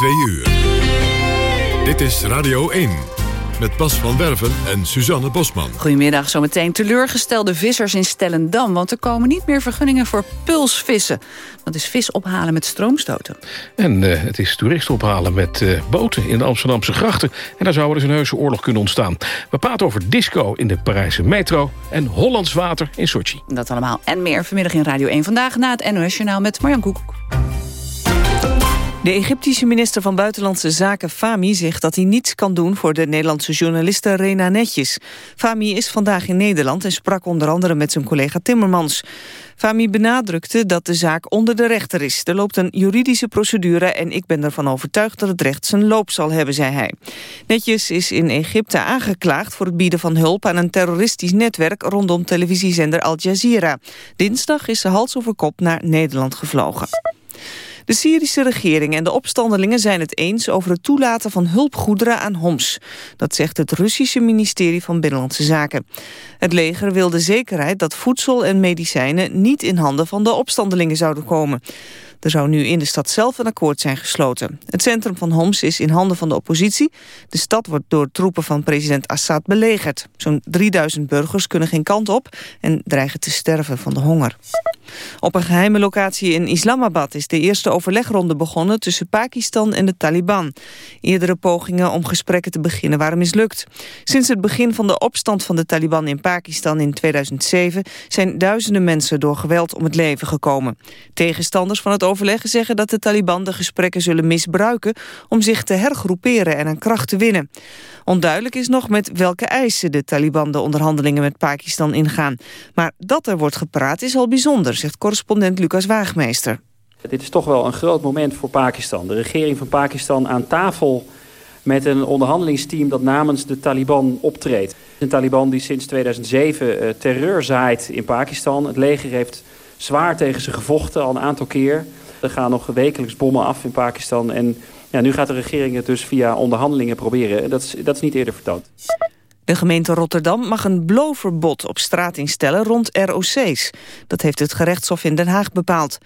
2 uur. Dit is Radio 1 met Bas van Werven en Suzanne Bosman. Goedemiddag, zometeen teleurgestelde vissers in Stellendam... want er komen niet meer vergunningen voor pulsvissen. Dat is vis ophalen met stroomstoten. En uh, het is toeristen ophalen met uh, boten in de Amsterdamse grachten. En daar zou wel eens een heuse oorlog kunnen ontstaan. We praten over disco in de Parijse metro... en Hollands water in Sochi. Dat allemaal en meer vanmiddag in Radio 1 Vandaag... na het NOS Journaal met Marjan Koekoek. De Egyptische minister van Buitenlandse Zaken Fami zegt dat hij niets kan doen voor de Nederlandse journaliste Rena Netjes. Fami is vandaag in Nederland en sprak onder andere met zijn collega Timmermans. Fami benadrukte dat de zaak onder de rechter is. Er loopt een juridische procedure en ik ben ervan overtuigd dat het recht zijn loop zal hebben, zei hij. Netjes is in Egypte aangeklaagd voor het bieden van hulp aan een terroristisch netwerk rondom televisiezender Al Jazeera. Dinsdag is ze hals over kop naar Nederland gevlogen. De Syrische regering en de opstandelingen zijn het eens over het toelaten van hulpgoederen aan Homs. Dat zegt het Russische ministerie van Binnenlandse Zaken. Het leger wil de zekerheid dat voedsel en medicijnen niet in handen van de opstandelingen zouden komen. Er zou nu in de stad zelf een akkoord zijn gesloten. Het centrum van Homs is in handen van de oppositie. De stad wordt door troepen van president Assad belegerd. Zo'n 3000 burgers kunnen geen kant op en dreigen te sterven van de honger. Op een geheime locatie in Islamabad is de eerste overlegronde begonnen tussen Pakistan en de Taliban. Eerdere pogingen om gesprekken te beginnen waren mislukt. Sinds het begin van de opstand van de Taliban in Pakistan in 2007 zijn duizenden mensen door geweld om het leven gekomen. Tegenstanders van het overleggen zeggen dat de Taliban de gesprekken zullen misbruiken om zich te hergroeperen en aan kracht te winnen. Onduidelijk is nog met welke eisen de Taliban de onderhandelingen met Pakistan ingaan. Maar dat er wordt gepraat is al bijzonder, zegt correspondent Lucas Waagmeester. Dit is toch wel een groot moment voor Pakistan. De regering van Pakistan aan tafel met een onderhandelingsteam dat namens de Taliban optreedt. Een Taliban die sinds 2007 uh, terreur zaait in Pakistan. Het leger heeft zwaar tegen ze gevochten al een aantal keer. Er gaan nog wekelijks bommen af in Pakistan. En ja, nu gaat de regering het dus via onderhandelingen proberen. Dat is, dat is niet eerder vertoond. De gemeente Rotterdam mag een blowverbod op straat instellen rond ROC's. Dat heeft het gerechtshof in Den Haag bepaald.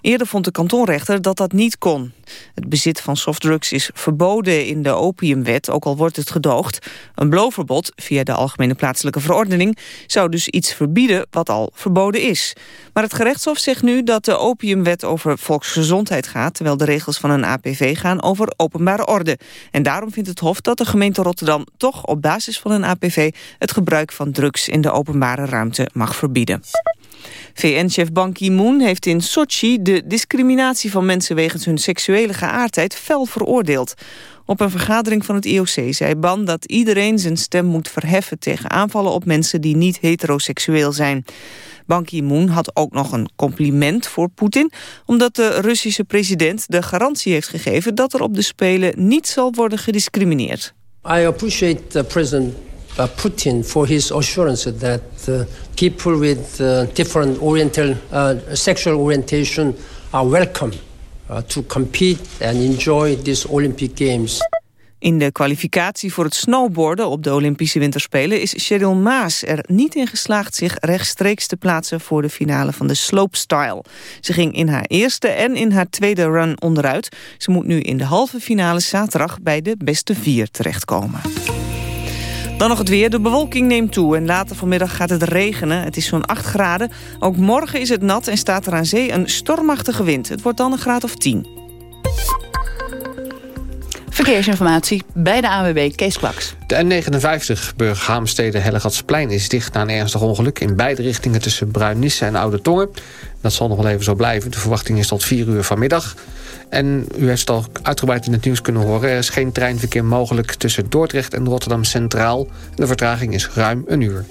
Eerder vond de kantonrechter dat dat niet kon. Het bezit van softdrugs is verboden in de opiumwet, ook al wordt het gedoogd. Een blowverbod, via de Algemene Plaatselijke Verordening... zou dus iets verbieden wat al verboden is. Maar het gerechtshof zegt nu dat de opiumwet over volksgezondheid gaat... terwijl de regels van een APV gaan over openbare orde. En daarom vindt het hof dat de gemeente Rotterdam toch op basis van een APV... het gebruik van drugs in de openbare ruimte mag verbieden. VN-chef Ban Ki-moon heeft in Sochi de discriminatie van mensen wegens hun seksuele geaardheid fel veroordeeld. Op een vergadering van het IOC zei Ban dat iedereen zijn stem moet verheffen tegen aanvallen op mensen die niet heteroseksueel zijn. Ban Ki-moon had ook nog een compliment voor Poetin... omdat de Russische president de garantie heeft gegeven... dat er op de Spelen niet zal worden gediscrimineerd. I appreciate president Putin for his assurance that uh, people with uh, different oriental, uh, sexual orientation are welcome uh, to compete and enjoy these Olympic Games. In de kwalificatie voor het snowboarden op de Olympische Winterspelen is Cheryl Maas er niet in geslaagd zich rechtstreeks te plaatsen voor de finale van de slopestyle. Ze ging in haar eerste en in haar tweede run onderuit. Ze moet nu in de halve finale zaterdag bij de beste vier terechtkomen. Dan nog het weer. De bewolking neemt toe en later vanmiddag gaat het regenen. Het is zo'n 8 graden. Ook morgen is het nat en staat er aan zee een stormachtige wind. Het wordt dan een graad of 10. Verkeersinformatie bij de ANWB Kees Kwaks. De N59 Burg-Haamstede-Hellegatsplein is dicht na een ernstig ongeluk... in beide richtingen tussen Bruinisse en Oude Tongen. Dat zal nog wel even zo blijven. De verwachting is tot 4 uur vanmiddag. En u heeft het al uitgebreid in het nieuws kunnen horen. Er is geen treinverkeer mogelijk tussen Dordrecht en Rotterdam Centraal. De vertraging is ruim een uur.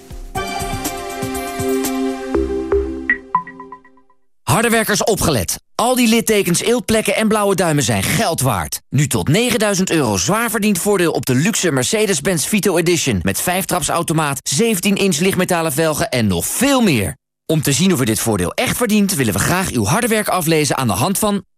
Hardewerkers opgelet. Al die littekens, eeltplekken en blauwe duimen zijn geld waard. Nu tot 9000 euro zwaar verdiend voordeel op de luxe Mercedes-Benz Vito Edition... met 5-trapsautomaat, 17-inch lichtmetalen velgen en nog veel meer. Om te zien of u dit voordeel echt verdient... willen we graag uw harde werk aflezen aan de hand van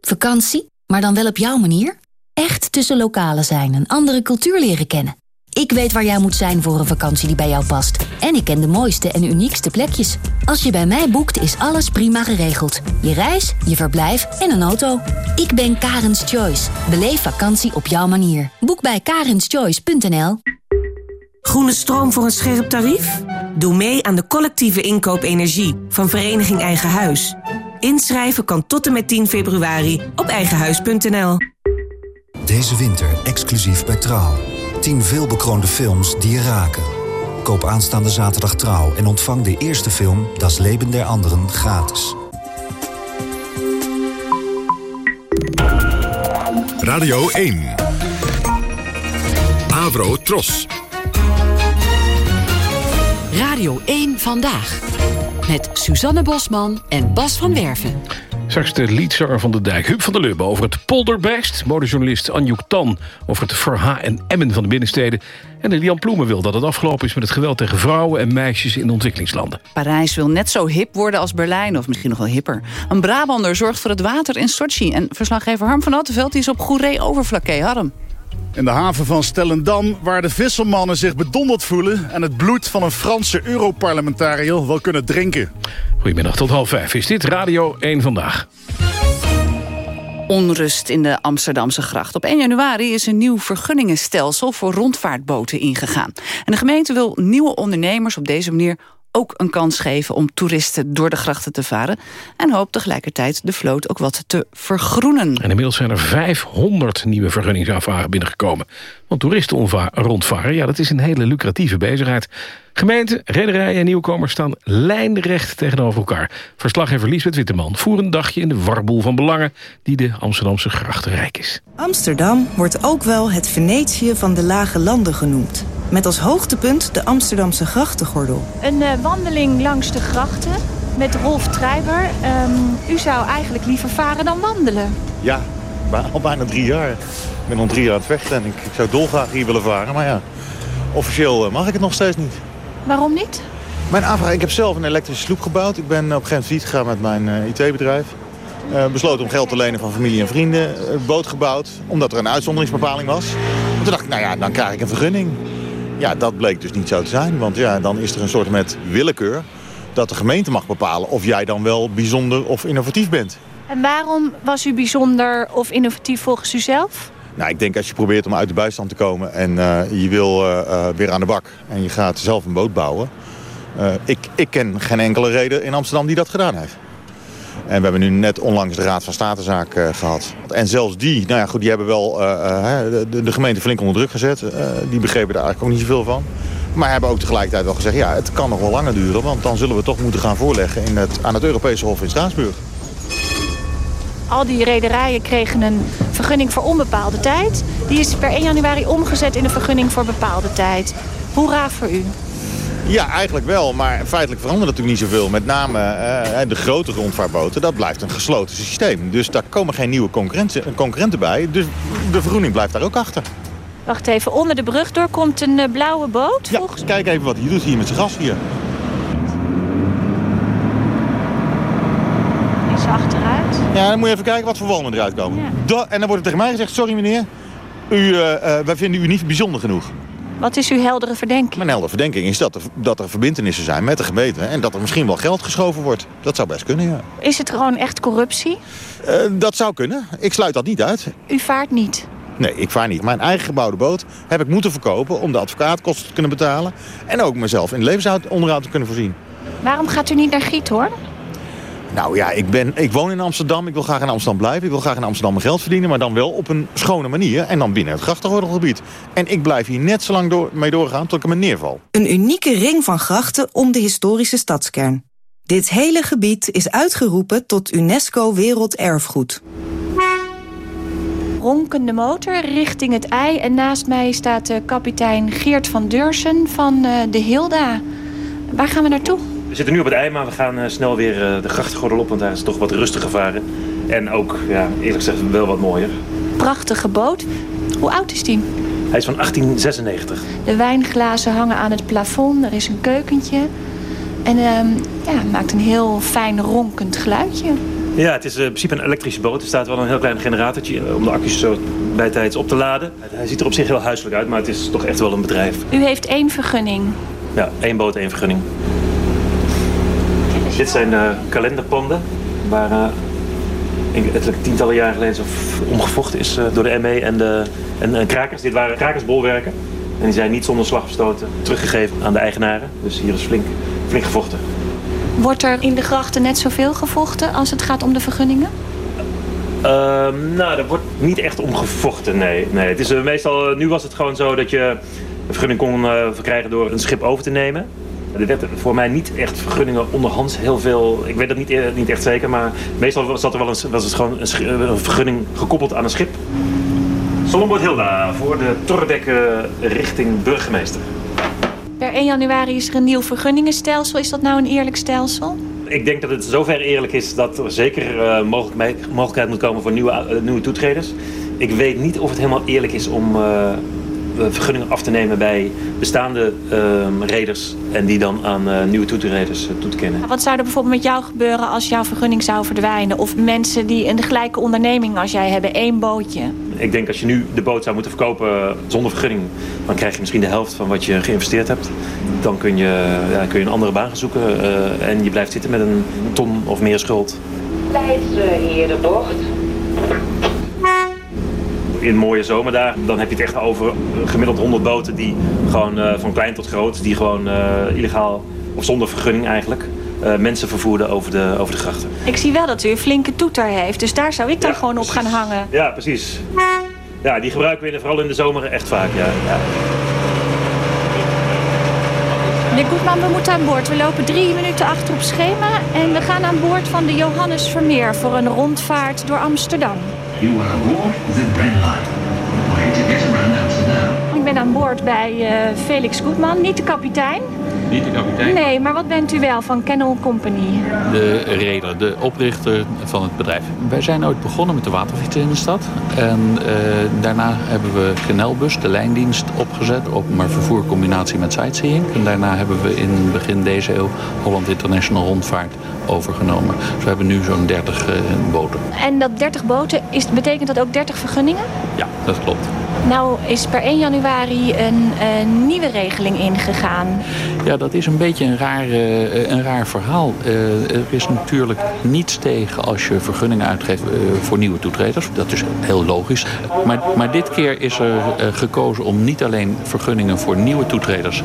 Vakantie, maar dan wel op jouw manier? Echt tussen lokalen zijn en andere cultuur leren kennen. Ik weet waar jij moet zijn voor een vakantie die bij jou past. En ik ken de mooiste en uniekste plekjes. Als je bij mij boekt, is alles prima geregeld. Je reis, je verblijf en een auto. Ik ben Karens Choice. Beleef vakantie op jouw manier. Boek bij karenschoice.nl Groene stroom voor een scherp tarief? Doe mee aan de collectieve inkoop energie van Vereniging Eigen Huis. Inschrijven kan tot en met 10 februari op eigenhuis.nl. Deze winter exclusief bij Trouw. 10 veelbekroonde films die je raken. Koop aanstaande zaterdag Trouw en ontvang de eerste film Das Leben der Anderen gratis. Radio 1. Avro Tros. Radio 1 Vandaag. Met Suzanne Bosman en Bas van Werven. Straks de liedzanger van de dijk, Huub van der Lubbe... over het polderbeest, modejournalist Anjoek Tan... over het verha en emmen van de binnensteden... en Lian Ploemen wil dat het afgelopen is met het geweld tegen vrouwen... en meisjes in ontwikkelingslanden. Parijs wil net zo hip worden als Berlijn, of misschien nog wel hipper. Een Brabander zorgt voor het water in Sochi. En verslaggever Harm van Attenveld is op Goeree Overflakkee. Harm. In de haven van Stellendam, waar de visselmannen zich bedonderd voelen... en het bloed van een Franse Europarlementariër wel kunnen drinken. Goedemiddag, tot half vijf is dit Radio 1 Vandaag. Onrust in de Amsterdamse gracht. Op 1 januari is een nieuw vergunningenstelsel voor rondvaartboten ingegaan. En de gemeente wil nieuwe ondernemers op deze manier ook een kans geven om toeristen door de grachten te varen... en hoopt tegelijkertijd de vloot ook wat te vergroenen. En inmiddels zijn er 500 nieuwe vergunningsaanvragen binnengekomen. Want toeristen rondvaren, ja, dat is een hele lucratieve bezigheid. Gemeenten, rederijen en nieuwkomers staan lijnrecht tegenover elkaar. Verslaggever Liesbeth Witteman voer een dagje in de warboel van belangen... die de Amsterdamse grachtenrijk is. Amsterdam wordt ook wel het Venetië van de lage landen genoemd. Met als hoogtepunt de Amsterdamse grachtengordel. Een uh, wandeling langs de grachten met Rolf Treiber. Um, u zou eigenlijk liever varen dan wandelen. Ja, al bijna drie jaar. Ik ben al drie jaar aan het vechten en ik, ik zou dolgraag hier willen varen. Maar ja, officieel mag ik het nog steeds niet. Waarom niet? Mijn aanvraag, ik heb zelf een elektrische sloep gebouwd. Ik ben op een gegeven moment gegaan met mijn uh, IT-bedrijf. Uh, besloten om geld te lenen van familie en vrienden. Uh, boot gebouwd, omdat er een uitzonderingsbepaling was. En toen dacht ik, nou ja, dan krijg ik een vergunning. Ja, dat bleek dus niet zo te zijn. Want ja, dan is er een soort met willekeur dat de gemeente mag bepalen... of jij dan wel bijzonder of innovatief bent. En waarom was u bijzonder of innovatief volgens u zelf? Nou, ik denk als je probeert om uit de bijstand te komen en uh, je wil uh, uh, weer aan de bak en je gaat zelf een boot bouwen. ik, ik ken geen enkele reden in Amsterdam die dat gedaan heeft. En we hebben nu net onlangs de Raad van Statenzaak gehad. En zelfs die, nou ja, goed, die hebben wel de, de, gemeente flink onder druk gezet. die begrepen daar eigenlijk ook niet zoveel van. Maar hebben ook tegelijkertijd wel gezegd, ja, het kan nog wel langer duren. Want dan zullen we toch moeten gaan voorleggen in het, aan het Europese Hof in Straatsburg. Al die rederijen kregen een vergunning voor onbepaalde tijd. Die is per 1 januari omgezet in een vergunning voor bepaalde tijd. Hoera voor u. Ja, eigenlijk wel. Maar feitelijk verandert natuurlijk niet zoveel. Met name uh, de grote rondvaartboten, dat blijft een gesloten systeem. Dus daar komen geen nieuwe concurrenten, concurrenten bij. Dus de vergroening blijft daar ook achter. Wacht even, onder de brug door komt een uh, blauwe boot? Ja, kijk even wat hij doet hier met zijn gas hier. Is achteruit? Ja, dan moet je even kijken wat voor walmen eruit komen. Ja. en dan wordt er tegen mij gezegd, sorry meneer, u, uh, wij vinden u niet bijzonder genoeg. Wat is uw heldere verdenking? Mijn heldere verdenking is dat er, dat er verbindenissen zijn met de gemeente... en dat er misschien wel geld geschoven wordt. Dat zou best kunnen, ja. Is het gewoon echt corruptie? Uh, dat zou kunnen. Ik sluit dat niet uit. U vaart niet? Nee, ik vaar niet. Mijn eigen gebouwde boot heb ik moeten verkopen... om de advocaatkosten te kunnen betalen... en ook mezelf in levensonderhoud te kunnen voorzien. Waarom gaat u niet naar Giet, hoor? Nou ja, ik, ben, ik woon in Amsterdam. Ik wil graag in Amsterdam blijven. Ik wil graag in Amsterdam mijn geld verdienen. Maar dan wel op een schone manier. En dan binnen het grachtengordelgebied. En ik blijf hier net zo lang door, mee doorgaan tot ik me neerval. Een unieke ring van grachten om de historische stadskern. Dit hele gebied is uitgeroepen tot UNESCO Werelderfgoed. ronkende motor richting het ei. En naast mij staat de kapitein Geert van Deursen van uh, de Hilda. Waar gaan we naartoe? We zitten nu op het ei, maar we gaan uh, snel weer uh, de grachtgordel op... want daar is het toch wat rustiger varen. En ook, ja, eerlijk gezegd, wel wat mooier. Prachtige boot. Hoe oud is die? Hij is van 1896. De wijnglazen hangen aan het plafond. Er is een keukentje. En uh, ja, maakt een heel fijn ronkend geluidje. Ja, het is in principe een elektrische boot. Er staat wel een heel klein generatortje om de accu's zo bijtijds op te laden. Hij ziet er op zich heel huiselijk uit, maar het is toch echt wel een bedrijf. U heeft één vergunning? Ja, één boot, één vergunning. Dit zijn de kalenderpanden waar uh, letterlijk tientallen jaren geleden omgevochten is uh, door de ME en de en, en krakers. Dit waren krakersbolwerken. En die zijn niet zonder slag of stoten teruggegeven aan de eigenaren. Dus hier is flink, flink gevochten. Wordt er in de grachten net zoveel gevochten als het gaat om de vergunningen? Uh, nou, er wordt niet echt om gevochten, nee. nee. Het is, meestal, nu was het gewoon zo dat je een vergunning kon verkrijgen door een schip over te nemen. Er werd voor mij niet echt vergunningen onderhands heel veel. Ik weet dat niet, niet echt zeker, maar meestal zat er wel een, was het gewoon een, een vergunning gekoppeld aan een schip. Salonboot Hilda voor de Tordekke richting burgemeester. Per 1 januari is er een nieuw vergunningenstelsel. Is dat nou een eerlijk stelsel? Ik denk dat het zover eerlijk is dat er zeker uh, mogelijk, mogelijkheid moet komen voor nieuwe, uh, nieuwe toetreders. Ik weet niet of het helemaal eerlijk is om uh, vergunningen af te nemen bij bestaande reders en die dan aan nieuwe toetreders toe te kennen. Wat zou er bijvoorbeeld met jou gebeuren als jouw vergunning zou verdwijnen? Of mensen die een gelijke onderneming als jij hebben, één bootje? Ik denk als je nu de boot zou moeten verkopen zonder vergunning, dan krijg je misschien de helft van wat je geïnvesteerd hebt. Dan kun je, ja, kun je een andere baan gaan zoeken uh, en je blijft zitten met een ton of meer schuld. Leidsherenbocht. In mooie zomerdagen, dan heb je het echt over gemiddeld 100 boten die gewoon uh, van klein tot groot, die gewoon uh, illegaal of zonder vergunning eigenlijk uh, mensen vervoerden over de, over de grachten. Ik zie wel dat u een flinke toeter heeft, dus daar zou ik dan ja, gewoon precies. op gaan hangen. Ja, precies. Ja, die gebruiken we vooral in de zomer echt vaak, ja. ja. Meneer Goedman, we moeten aan boord. We lopen drie minuten achter op schema en we gaan aan boord van de Johannes Vermeer voor een rondvaart door Amsterdam. You are aboard the Brent Line. Way to get around Amsterdam. Ik ben aan boord bij uh, Felix Goedman, niet de kapitein. Niet de kapitein? Nee, maar wat bent u wel van Kennel Company? De reder, de oprichter van het bedrijf. Wij zijn ooit begonnen met de waterfietsen in de stad. En uh, daarna hebben we Canalbus, de lijndienst, opgezet. Op maar vervoercombinatie met sightseeing. En daarna hebben we in begin deze eeuw Holland International Rondvaart overgenomen. Dus we hebben nu zo'n 30 uh, boten. En dat 30 boten, is, betekent dat ook 30 vergunningen? Ja, dat klopt. Nou is per 1 januari een, een nieuwe regeling ingegaan. Ja, dat is een beetje een raar, uh, een raar verhaal. Uh, er is natuurlijk niets tegen als je vergunningen uitgeeft uh, voor nieuwe toetreders. Dat is heel logisch. Maar, maar dit keer is er gekozen om niet alleen vergunningen voor nieuwe toetreders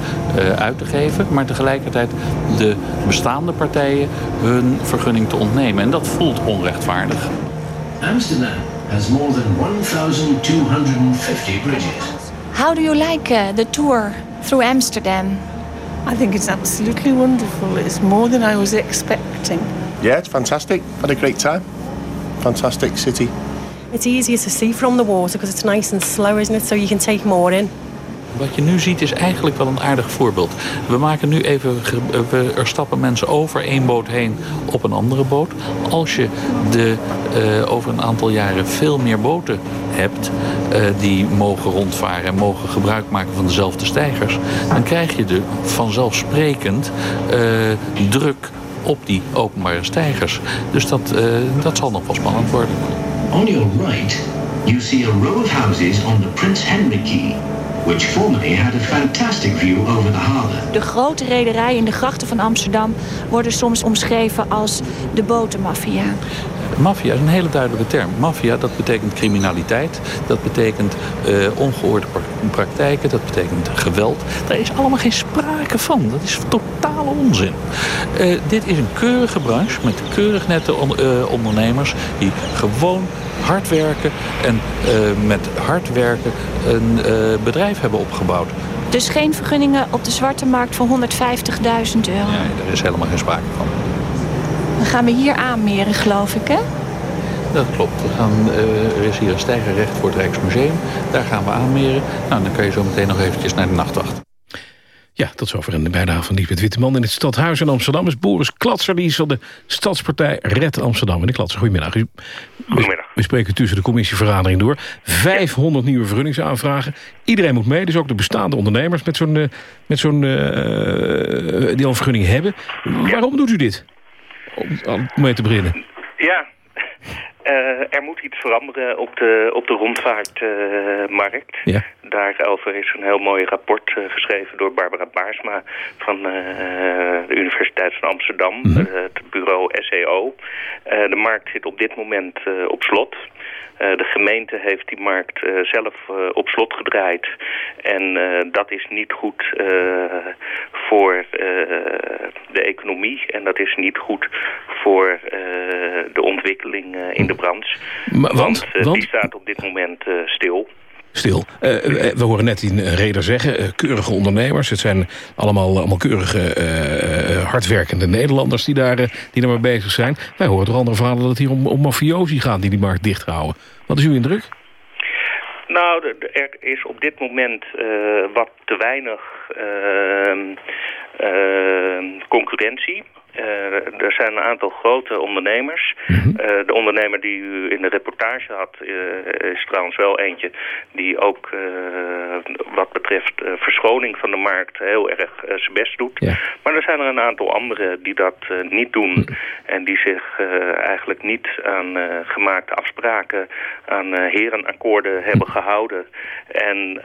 uit te geven... maar tegelijkertijd de bestaande partijen hun vergunning te ontnemen. En dat voelt onrechtvaardig. Amsterdam has more than 1,250 bridges. How do you like uh, the tour through Amsterdam? I think it's absolutely wonderful. It's more than I was expecting. Yeah, it's fantastic. Had a great time. Fantastic city. It's easier to see from the water because it's nice and slow, isn't it? So you can take more in. Wat je nu ziet is eigenlijk wel een aardig voorbeeld. We maken nu even, we, er stappen mensen over één boot heen op een andere boot. Als je de, uh, over een aantal jaren veel meer boten hebt uh, die mogen rondvaren en mogen gebruik maken van dezelfde stijgers, dan krijg je de vanzelfsprekend uh, druk op die openbare stijgers. Dus dat, dat zal nog wel spannend worden. On your right, you see a row of houses on the Prince Henry Quay which formerly had a fantastic view over the harbour. De grote rederijen in de grachten van Amsterdam worden soms omschreven als de botenmafia. Maffia is een hele duidelijke term. Maffia, dat betekent criminaliteit. Dat betekent uh, ongehoorde praktijken. Dat betekent geweld. Daar is allemaal geen sprake van. Dat is totale onzin. Uh, dit is een keurige branche met keurig nette on, uh, ondernemers... die gewoon hard werken en met hard werken een bedrijf hebben opgebouwd. Dus geen vergunningen op de zwarte markt voor 150.000 euro? Nee, daar is helemaal geen sprake van. Gaan we hier aanmeren, geloof ik, hè? Dat klopt. We gaan, uh, er is hier een stijgerrecht voor het Rijksmuseum. Daar gaan we aanmeren. Nou, dan kan je zo meteen nog eventjes naar de nachtwacht. Ja, tot zover in de bijdrage van Liesbeth Witteman. In het stadhuis in Amsterdam is Boris Klatser. Die is van de Stadspartij Red Amsterdam. En de Klatser, goedemiddag. Goedemiddag. We spreken tussen de commissievergadering door. 500 nieuwe vergunningsaanvragen. Iedereen moet mee, dus ook de bestaande ondernemers... met zo'n, met zo'n uh, die al een vergunning hebben. Waarom doet u dit? Om mee te beginnen. Ja, uh, er moet iets veranderen op de, op de rondvaartmarkt. Uh, ja. Daarover is een heel mooi rapport uh, geschreven door Barbara Baarsma van de Universiteit van Amsterdam, mm -hmm. het bureau SEO. de markt zit op dit moment op slot. De gemeente heeft die markt zelf op slot gedraaid. En dat is niet goed voor de economie. En dat is niet goed voor de ontwikkeling in de branche. Maar, want, want, die staat op dit moment stil. Stil. we horen net die reder zeggen, keurige ondernemers. Het zijn allemaal, allemaal keurige, hardwerkende Nederlanders die daar, die daar maar bezig zijn. Wij horen toch andere verhalen dat het hier om, om mafiosi gaat die die markt dicht houden. Wat is uw indruk? Nou, er is op dit moment uh, wat te weinig uh, uh, concurrentie. Uh, er zijn een aantal grote ondernemers. Mm -hmm. uh, de ondernemer die u in de reportage had uh, is trouwens wel eentje die ook wat betreft verschoning van de markt heel erg zijn best doet. Ja. Maar er zijn er een aantal anderen die dat niet doen mm -hmm. en die zich eigenlijk niet aan gemaakte afspraken, aan herenakkoorden hebben gehouden en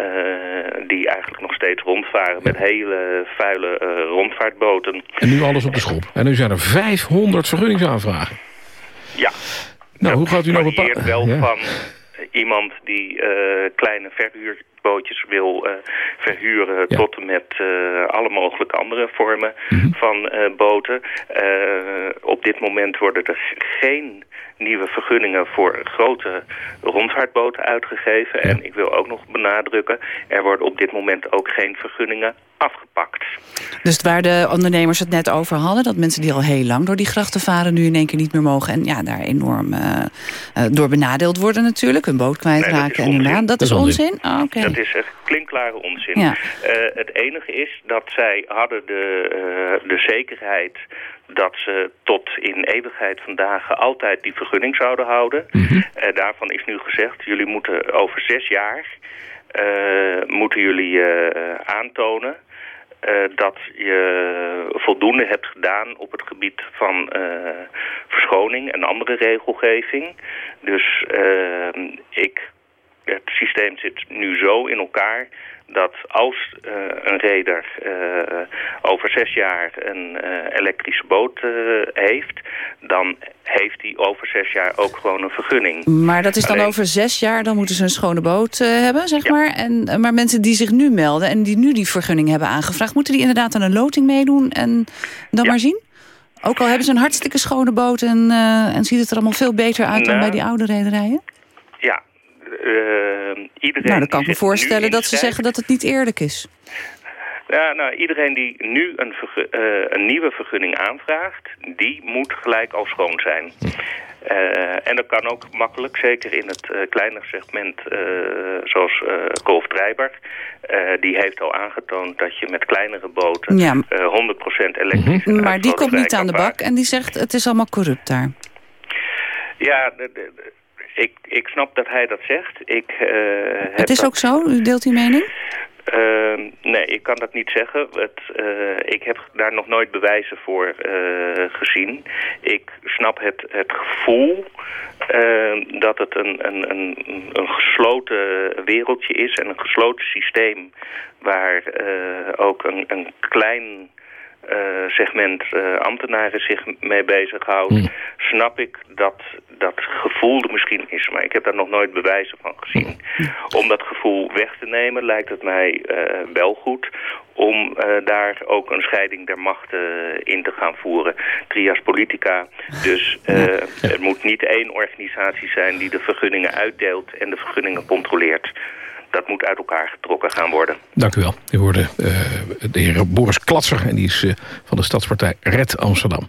die eigenlijk nog steeds rondvaren met hele vuile rondvaartboten. En nu alles op de schop. En nu zijn er 500 vergunningsaanvragen. Ja. Nou, hoe gaat u nou bepalen? wel ja. van iemand die uh, kleine verhuurbootjes wil uh, verhuren... Ja. tot en met uh, alle mogelijke andere vormen mm -hmm. van boten. op dit moment worden er geen nieuwe vergunningen voor grote rondvaartboten uitgegeven. Ja. En ik wil ook nog benadrukken, er worden op dit moment ook geen vergunningen afgepakt. Dus waar de ondernemers het net over hadden... dat mensen die al heel lang door die grachten varen... nu in één keer niet meer mogen en ja, daar enorm uh, door benadeeld worden natuurlijk... hun boot kwijtraken nee, en. Dat, dat is onzin? onzin? Oh, okay. Dat is echt klinkklare onzin. Ja. Uh, het enige is dat zij hadden de, de zekerheid dat ze tot in eeuwigheid vandaag altijd die vergunning zouden houden. Mm -hmm. uh, daarvan is nu gezegd, jullie moeten over zes jaar... Uh, moeten jullie uh, aantonen dat je voldoende hebt gedaan op het gebied van verschoning en andere regelgeving. Dus ik, het systeem zit nu zo in elkaar dat als uh, een reder uh, over zes jaar een uh, elektrische boot heeft... dan heeft hij over zes jaar ook gewoon een vergunning. Maar dat is dan Alleen... over zes jaar, dan moeten ze een schone boot hebben, zeg ja. maar. En, maar mensen die zich nu melden en die nu die vergunning hebben aangevraagd... moeten die inderdaad aan een loting meedoen en dan ja. maar zien? Ook al hebben ze een hartstikke schone boot en, en ziet het er allemaal veel beter uit... Nou, dan bij die oude rederijen? Ja, iedereen nou, dan kan ik me voorstellen dat ze zeggen dat het niet eerlijk is. Ja, nou, iedereen die nu een, uh, een nieuwe vergunning aanvraagt, die moet gelijk al schoon zijn. Uh, en dat kan ook makkelijk, zeker in het uh, kleinere segment zoals Golf Drijber. die heeft al aangetoond dat je met kleinere boten ja. 100% elektrisch... Mm -hmm. Maar die komt niet aan de bak en die zegt het is allemaal corrupt daar. Ja, de, de, ik, ik snap dat hij dat zegt. Ik, uh, het is ook zo? U deelt uw mening? Uh, nee, ik kan dat niet zeggen. Het, uh, ik heb daar nog nooit bewijzen voor uh, gezien. Ik snap het, het gevoel dat het een, een, een, een gesloten wereldje is en een gesloten systeem waar ook een, een klein uh, segment uh, ambtenaren zich mee bezighoudt, mm. snap ik dat dat gevoel er misschien is. Maar ik heb daar nog nooit bewijzen van gezien. Mm. Om dat gevoel weg te nemen lijkt het mij uh, wel goed om daar ook een scheiding der machten in te gaan voeren. Trias politica. Dus het moet niet één organisatie zijn die de vergunningen uitdeelt en de vergunningen controleert dat moet uit elkaar getrokken gaan worden. Dank u wel. U hoorde uh, de heer Boris Klatser... en die is uh, van de Stadspartij Red Amsterdam.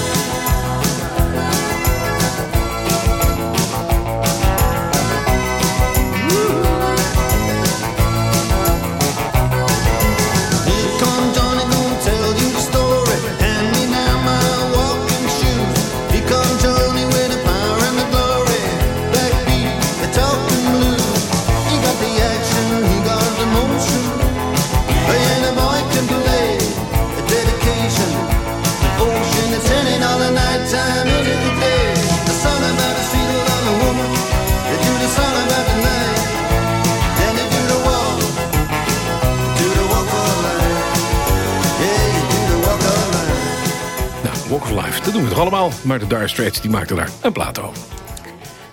dat doen we toch allemaal. Maar de Dire Straits die maakten daar een plaat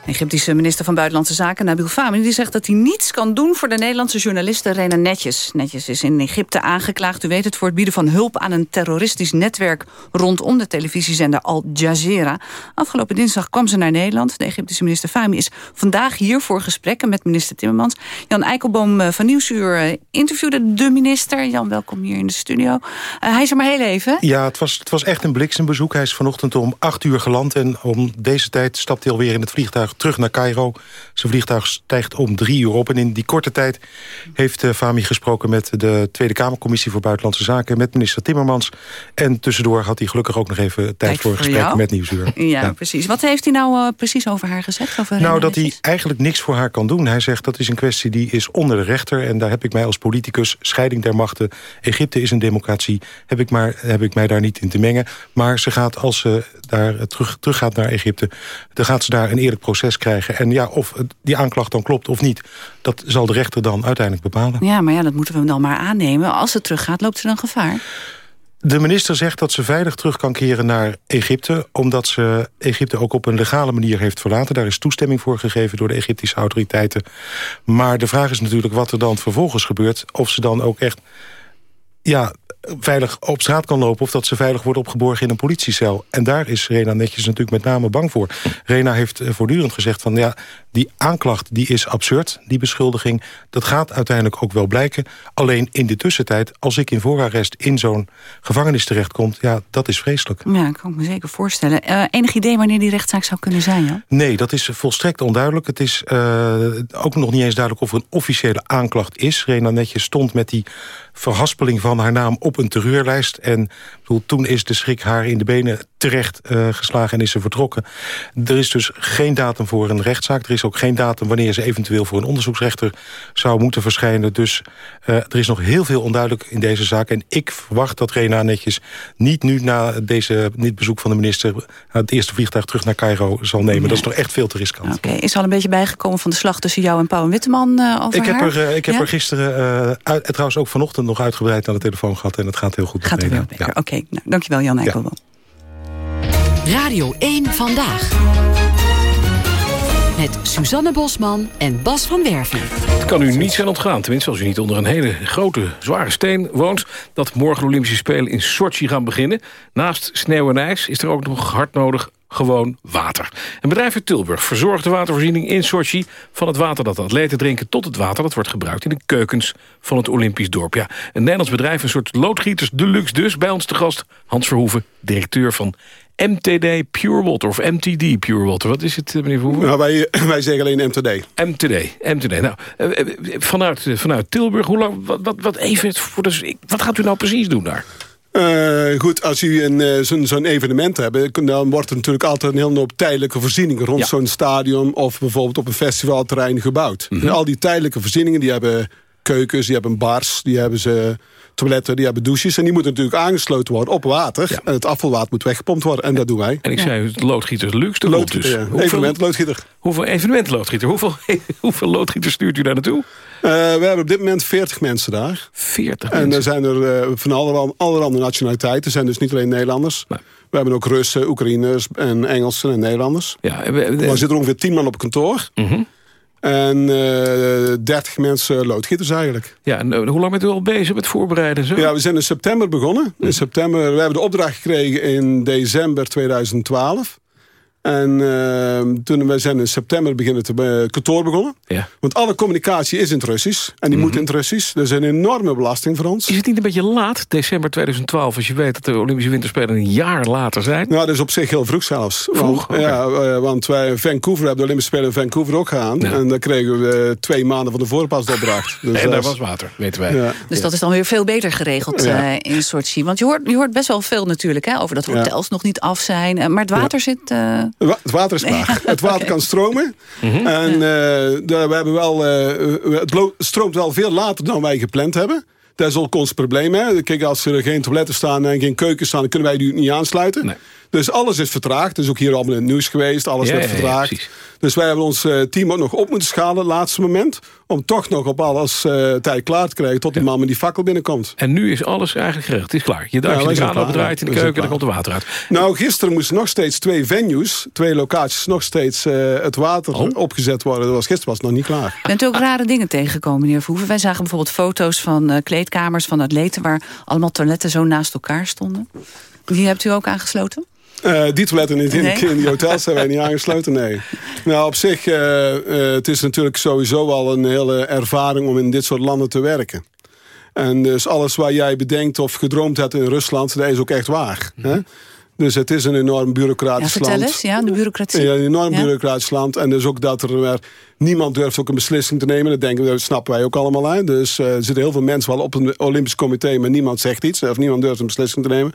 Egyptische minister van Buitenlandse Zaken, Nabil Fahmy... die zegt dat hij niets kan doen voor de Nederlandse journaliste Rena Netjes. Netjes is in Egypte aangeklaagd, u weet het... voor het bieden van hulp aan een terroristisch netwerk... rondom de televisiezender Al Jazeera. Afgelopen dinsdag kwam ze naar Nederland. De Egyptische minister Fahmy is vandaag hier voor gesprekken... met minister Timmermans. Jan Eikelboom eh, van Nieuwsuur eh, interviewde de minister. Jan, welkom hier in de studio. Eh, hij is er maar heel even. Ja, het was, het was echt een bliksembezoek. Hij is vanochtend om acht uur geland. En om deze tijd stapt hij alweer in het vliegtuig terug naar Cairo. Zijn vliegtuig stijgt om drie uur op. En in die korte tijd heeft uh, Fami gesproken met de Tweede Kamercommissie voor Buitenlandse Zaken. Met minister Timmermans. En tussendoor had hij gelukkig ook nog even tijd, tijd voor, voor gesprekken met Nieuwsuur. Ja, ja, precies. Wat heeft hij nou uh, precies over haar gezegd? Over nou, dat hij eigenlijk niks voor haar kan doen. Hij zegt dat is een kwestie die is onder de rechter. En daar heb ik mij als politicus, scheiding der machten. Egypte is een democratie. Heb ik, maar, heb ik mij daar niet in te mengen. Maar ze gaat, als ze daar terug, terug gaat naar Egypte... dan gaat ze daar een eerlijk proces krijgen. En ja, of die aanklacht dan klopt of niet... dat zal de rechter dan uiteindelijk bepalen. Ja, maar ja, dat moeten we dan maar aannemen. Als ze teruggaat, loopt ze dan gevaar? De minister zegt dat ze veilig terug kan keren naar Egypte... omdat ze Egypte ook op een legale manier heeft verlaten. Daar is toestemming voor gegeven door de Egyptische autoriteiten. Maar de vraag is natuurlijk wat er dan vervolgens gebeurt. Of ze dan ook echt ja, veilig op straat kan lopen... of dat ze veilig wordt opgeborgen in een politiecel. En daar is Rena Netjes natuurlijk met name bang voor. Rena heeft voortdurend gezegd van... ja, die aanklacht die is absurd, die beschuldiging. Dat gaat uiteindelijk ook wel blijken. Alleen in de tussentijd, als ik in voorarrest in zo'n gevangenis terechtkom... ja, dat is vreselijk. Ja, ik kan me zeker voorstellen. Uh, enig idee wanneer die rechtszaak zou kunnen zijn? Ja? Nee, dat is volstrekt onduidelijk. Het is uh, ook nog niet eens duidelijk of er een officiële aanklacht is. Rena Netjes stond met die verhaspeling van haar naam op een terreurlijst. En bedoel, toen is de schrik haar in de benen terecht uh, geslagen en is ze vertrokken. Er is dus geen datum voor een rechtszaak. Er is ook geen datum wanneer ze eventueel voor een onderzoeksrechter zou moeten verschijnen. Dus uh, er is nog heel veel onduidelijk in deze zaak. En ik verwacht dat Rena netjes niet nu na deze, dit bezoek van de minister... het eerste vliegtuig terug naar Cairo zal nemen. Nee. Dat is nog echt veel te riskant. Oké, okay. Is al een beetje bijgekomen van de slag tussen jou en Pauw Witteman uh, over ik heb haar? Er, ik heb ja? er gisteren, uit, trouwens ook vanochtend nog uitgebreid aan de telefoon gehad. En het gaat heel goed. Gaat met Rena. Ja. Oké, okay. nou, dankjewel Jan Eikelboom. Ja. Radio 1 Vandaag. Met Suzanne Bosman en Bas van Werven. Het kan u niet zijn ontgaan, tenminste als u niet onder een hele grote, zware steen woont... dat morgen de Olympische Spelen in Sochi gaan beginnen. Naast sneeuw en ijs is er ook nog hard nodig gewoon water. Een bedrijf uit Tilburg verzorgt de watervoorziening in Sochi... van het water dat de atleten drinken tot het water dat wordt gebruikt... in de keukens van het Olympisch dorp. Ja, een Nederlands bedrijf, een soort loodgieters deluxe dus. Bij ons te gast Hans Verhoeven, directeur van MTD Pure Water of MTD Pure Water. Wat is het, meneer Verhoeven? Nou, wij, wij zeggen alleen MTD. MTD, MTD. Nou, vanuit, vanuit Tilburg, hoe lang, wat, wat, wat, even, voor de, wat gaat u nou precies doen daar? Uh, goed, als u een, uh, zo'n zo evenement hebt... dan wordt er natuurlijk altijd een hele hoop tijdelijke voorzieningen... rond ja. zo'n stadion of bijvoorbeeld op een festivalterrein gebouwd. Mm -hmm. En al die tijdelijke voorzieningen, die hebben keukens, die hebben bars... die hebben ze toiletten, die hebben douches... en die moeten natuurlijk aangesloten worden op water. Ja. En het afvalwater moet weggepompt worden. En dat doen wij. En ik zei, het loodgieter luxe de Lood, dus. Ja, hoeveel, evenement loodgieter. Hoeveel evenement loodgieter? Hoeveel, hoeveel loodgieters stuurt u daar naartoe? Uh, we hebben op dit moment 40 mensen daar. 40 En er zijn er uh, van allerhande, allerhande nationaliteiten. Er zijn dus niet alleen Nederlanders. Nee. We hebben ook Russen, Oekraïners en Engelsen en Nederlanders. Ja, we, er zitten ongeveer 10 man op kantoor. Mm -hmm. En uh, 30 mensen loodgieters eigenlijk. Ja, en uh, hoe lang bent u al bezig met voorbereiden? Zo? Ja, we zijn in september begonnen. In september, we hebben de opdracht gekregen in december 2012. En uh, toen we zijn in september beginnen te uh, kantoor begonnen. Ja. Want alle communicatie is in het Russisch. En die moet in het Russisch. Dat is een enorme belasting voor ons. Is het niet een beetje laat, december 2012... als je weet dat de Olympische Winterspelen een jaar later zijn? Nou, dat is op zich heel vroeg zelfs. Vroeg? Want, ja, uh, want wij in Vancouver hebben de Olympische Spelen in Vancouver ook gegaan. Ja. En dan kregen we twee maanden van de opdracht. Dus en dat daar was water, weten wij. Ja. Dus dat is dan weer veel beter geregeld Ja. eh, in Sochi. Want je hoort, je hoort best wel veel natuurlijk hè, over dat Ja. hotels nog niet af zijn. Eh, Maar het water zit... Het water is klaar. Het water kan stromen. Mhm. En eh, we hebben wel, eh, het stroomt wel veel later dan wij gepland hebben. Dat is ook ons probleem. Hè. Kijk, als er geen toiletten staan en geen keukens staan... dan kunnen wij die niet aansluiten. Dus alles is vertraagd. Dat is ook hier allemaal in het nieuws geweest. Alles Ja, werd ja, ja, vertraagd. dus wij hebben ons eh, team ook nog op moeten schalen... het laatste moment. Om toch nog op alles eh, tijd klaar te krijgen... tot die man met die fakkel binnenkomt. En nu is alles eigenlijk gerecht. Het is klaar. Je Ja, duikt wij je de kraan in de keuken... dan klaar. komt er water uit. Nou, gisteren moesten nog steeds twee venues, twee locaties, nog steeds eh, het water Oh. opgezet worden. Dat was, gisteren was het nog niet klaar. Bent u ook rare dingen tegengekomen, meneer Verhoeven? Wij zagen bijvoorbeeld foto's van eh, kleedkamers van atleten... waar allemaal toiletten zo naast elkaar stonden. Die hebt u ook aangesloten? Eh, die toiletten niet in, Nee? in die hotels zijn wij niet aangesloten, nee. Nou, op zich, eh, het is natuurlijk sowieso al een hele ervaring om in dit soort landen te werken. En dus alles waar jij bedenkt of gedroomd hebt in Rusland, dat is ook echt waar. Hè? Dus het is een enorm Ja, bureaucratisch vertel land. eens, ja, de bureaucratie. Ja, een enorm Ja? bureaucratisch land. En dus ook dat er maar niemand durft ook een beslissing te nemen. Dat, denken dat snappen wij ook allemaal. Dus er zitten heel veel mensen wel op een Olympisch comité... maar niemand zegt iets of niemand durft een beslissing te nemen.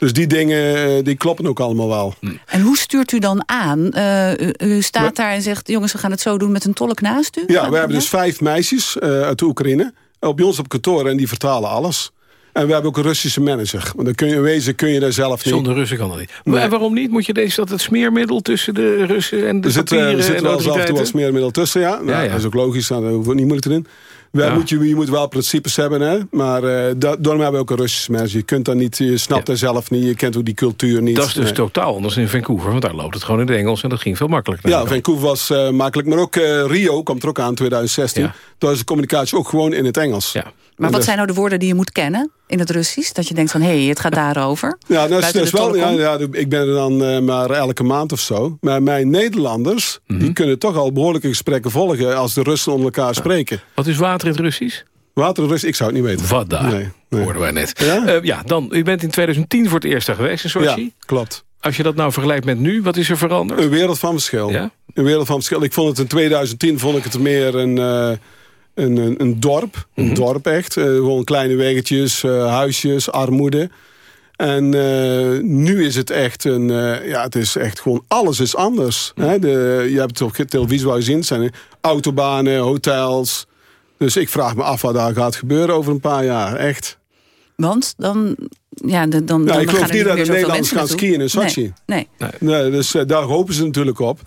Dus die dingen eh, die kloppen ook allemaal wel. En hoe stuurt u dan aan? Eh, u, staat daar en zegt, jongens, we gaan het zo doen met een tolk naast u? Ja, we hebben dus vijf meisjes eh, uit de Oekraïne. Op bij ons op kantoor en die vertalen alles. En we hebben ook een Russische manager. Want dan kun je in wezen kun je daar zelf niet. Zonder Russen kan dat niet. Nee. Maar waarom niet? Moet je deze dat het smeermiddel tussen de Russen en de Er zit, papieren er zit wel en toe wat smeermiddel tussen, ja. Nou, Ja, ja. Dat is ook logisch, nou, daar hoeven we niet moeilijk te doen. Wel Ja. moet je, je moet wel principes hebben, hè. Maar eh, da- daarom hebben we ook een Russische manager. Je kunt dat niet, je snapt daar zelf niet, je kent ook die cultuur niet. Dat is dus Nee. totaal anders in Vancouver. Want daar loopt het gewoon in het Engels en dat ging veel makkelijker. Ja, Vancouver was eh, makkelijk. Maar ook eh, Rio komt er ook aan, 2016. Ja. Daar is de communicatie ook gewoon in het Engels. Ja. Maar wat zijn nou de woorden die je moet kennen in het Russisch? Dat je denkt van, hé, hey, het gaat daarover. Ja, dat is, dat is de wel, ja, ja, ik ben er dan eh, maar elke maand of zo. Maar mijn Nederlanders, Mhm. die kunnen toch al behoorlijke gesprekken volgen... als de Russen onder elkaar spreken. Wat is water in het Russisch? Water Rus, ik zou het niet weten. Wat daar? Nee, nee. Hoorden wij net. Ja? Eh, ja, dan, u bent in 2010 voor het eerst daar geweest in Sochi. Ja, klopt. Als je dat nou vergelijkt met nu, wat is er veranderd? Een wereld van verschil. Ja? Een wereld van verschil. Ik vond het in 2010 vond ik het meer een, eh, een, een, een dorp. Een Mhm. dorp echt. Eh, gewoon kleine weggetjes, eh, huisjes, armoede. En eh, nu is het echt een... eh, ja, het is echt gewoon... Alles is anders. Hè? De, je hebt het op televisie wel gezien. Het zijn autobanen, hotels. Dus ik vraag me af wat daar gaat gebeuren over een paar jaar. Echt. Want dan... Ja, de- dan, dan ik gaan geloof niet dat de Nederlanders gaan naartoe. skiën in Sochi. Nee, nee. Nee, dus eh, daar hopen ze natuurlijk op.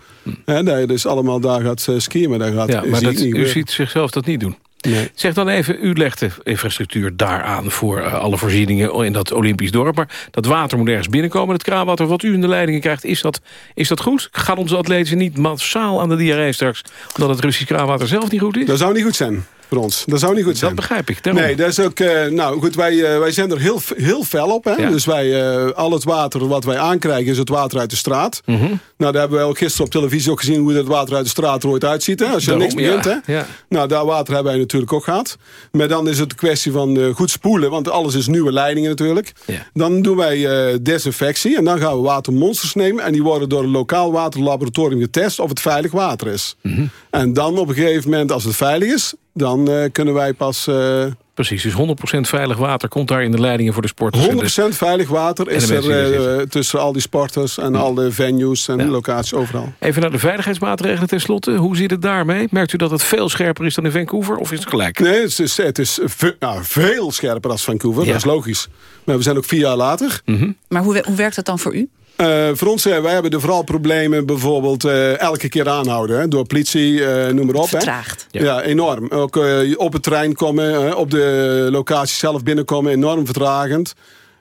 Hè, dat je dus allemaal daar gaat eh, skiën. Maar daar gaat Ja, maar dat, niet u ziet zichzelf dat niet doen. Nee. Zeg dan even, u legt de infrastructuur daaraan voor eh, alle voorzieningen in dat Olympisch dorp. Maar dat water moet ergens binnenkomen. Het kraanwater wat u in de leidingen krijgt, is dat, is dat goed? Gaan onze atleten niet massaal aan de diarree straks... omdat het Russisch kraanwater zelf niet goed is? Dat zou niet goed zijn voor ons. Dat zou niet goed zijn. Dat begrijp ik. Daarom. Nee, dat is ook... eh, nou goed, wij, eh, wij zijn er heel, heel fel op. Hè? Ja. Dus wij, eh, al het water wat wij aankrijgen is het water uit de straat. Mhm. Nou, daar hebben we ook gisteren op televisie ook gezien... hoe dat water uit de straat er ooit uitziet. Hè? Als je Daarom, niks begint. ja. Hè? Ja. Nou, daar water hebben wij natuurlijk ook gehad. Maar dan is het een kwestie van goed spoelen. Want alles is nieuwe leidingen natuurlijk. Dan doen wij desinfectie. En dan gaan we watermonsters nemen. En die worden door een lokaal waterlaboratorium getest... of het veilig water is. Mhm. En dan op een gegeven moment, als het veilig is... dan eh, kunnen wij pas... eh, Precies, dus 100% veilig water komt daar in de leidingen voor de sporters. en de- 100% veilig water is er eh, tussen al die sporters en al de venues en locaties overal. Even naar de veiligheidsmaatregelen tenslotte. Hoe zit het daarmee? Merkt u dat het veel scherper is dan in Vancouver? Of is het gelijk? Nee, het is, het is ve- nou, veel scherper dan Vancouver, Ja. dat is logisch. Maar we zijn ook vier jaar later. Maar hoe, hoe werkt dat dan voor u? Eh, voor ons, eh, wij hebben er vooral problemen bijvoorbeeld eh, elke keer aanhouden. Hè, door politie, eh, noem maar op. Vertraagd. Hè. Ja. enorm. Ook op het terrein komen, op de locatie zelf binnenkomen, enorm vertragend.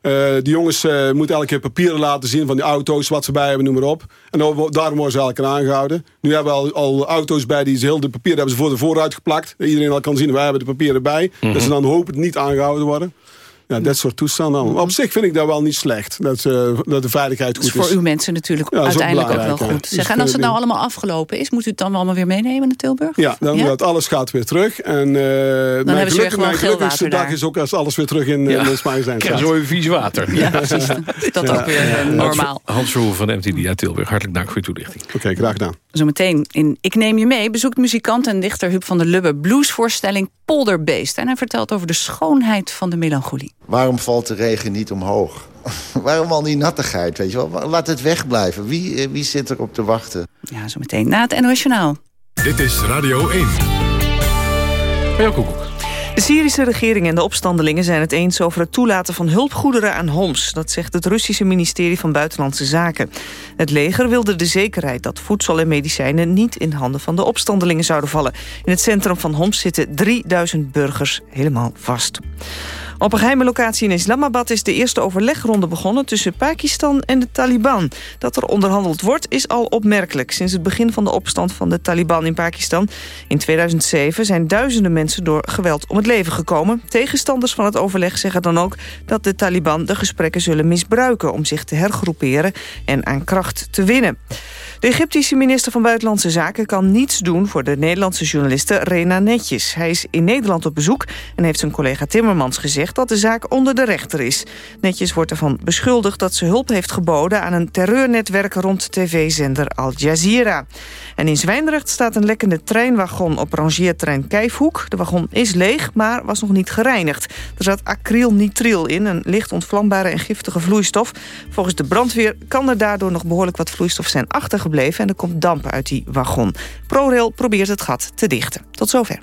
Eh de jongens eh, moeten elke keer papieren laten zien van die auto's, wat ze bij hebben, noem maar op. En daarom worden ze elke keer aangehouden. Nu hebben we al, al auto's bij die ze heel de papieren hebben ze voor de vooruit geplakt. Dat iedereen al kan zien, wij hebben de papieren bij. Mhm. Dat ze dan hopen niet aangehouden worden. Ja, dat soort toestanden allemaal. Op zich vind ik dat wel niet slecht. Dat, eh, dat de veiligheid goed is. is. voor uw mensen natuurlijk Ja, uiteindelijk ook wel goed. Zeg, Dus, en als het eh, nou allemaal afgelopen is, moet u het dan allemaal weer meenemen naar Tilburg? Ja, dan Ja? gaat alles gaat weer terug. En, uh, mijn hebben ze weer geluk, gewoon mijn gelukkigste dag daar. is ook als alles weer terug in, Ja. in Krijgen staat. ze weer vies water. Ja, precies. Dat ook weer normaal. Hans, Verhoeven van MTD uit Tilburg. Hartelijk dank voor uw toelichting. Oké, graag gedaan. Zometeen in Ik Neem Je Mee bezoekt muzikant en dichter Huub van der Lubbe bluesvoorstelling Polderbeest. En hij vertelt over de schoonheid van de melancholie. Waarom valt de regen niet omhoog? Waarom al die nattigheid, weet je wel? Laat het wegblijven. Wie, eh, wie zit er op te wachten? Ja, zometeen na het NOS Journaal. Dit is Radio 1. Ja, koekoek. De Syrische regering en de opstandelingen zijn het eens over het toelaten van hulpgoederen aan Homs. Dat zegt het Russische ministerie van Buitenlandse Zaken. Het leger wilde de zekerheid dat voedsel en medicijnen niet in handen van de opstandelingen zouden vallen. In het centrum van Homs zitten 3000 burgers helemaal vast. Op een geheime locatie in Islamabad is de eerste overlegronde begonnen tussen Pakistan en de Taliban. Dat er onderhandeld wordt is al opmerkelijk sinds het begin van de opstand van de Taliban in Pakistan. In 2007 zijn duizenden mensen door geweld om het leven gekomen. Tegenstanders van het overleg zeggen dan ook dat de Taliban de gesprekken zullen misbruiken om zich te hergroeperen en aan kracht te winnen. De Egyptische minister van Buitenlandse Zaken kan niets doen voor de Nederlandse journaliste Rena Netjes. Hij is in Nederland op bezoek en heeft zijn collega Timmermans gezegd dat de zaak onder de rechter is. Netjes wordt ervan beschuldigd dat ze hulp heeft geboden aan een terreurnetwerk rond tv-zender Al Jazeera. En in Zwijndrecht staat een lekkende treinwagon op rangeertrein Kijfhoek. De wagon is leeg, maar was nog niet gereinigd. Er zat acrylnitriel in, een licht ontvlambare en giftige vloeistof. Volgens de brandweer kan er daardoor nog behoorlijk wat vloeistof zijn achtergebleven... en er komt damp uit die wagon. ProRail probeert het gat te dichten. Tot zover.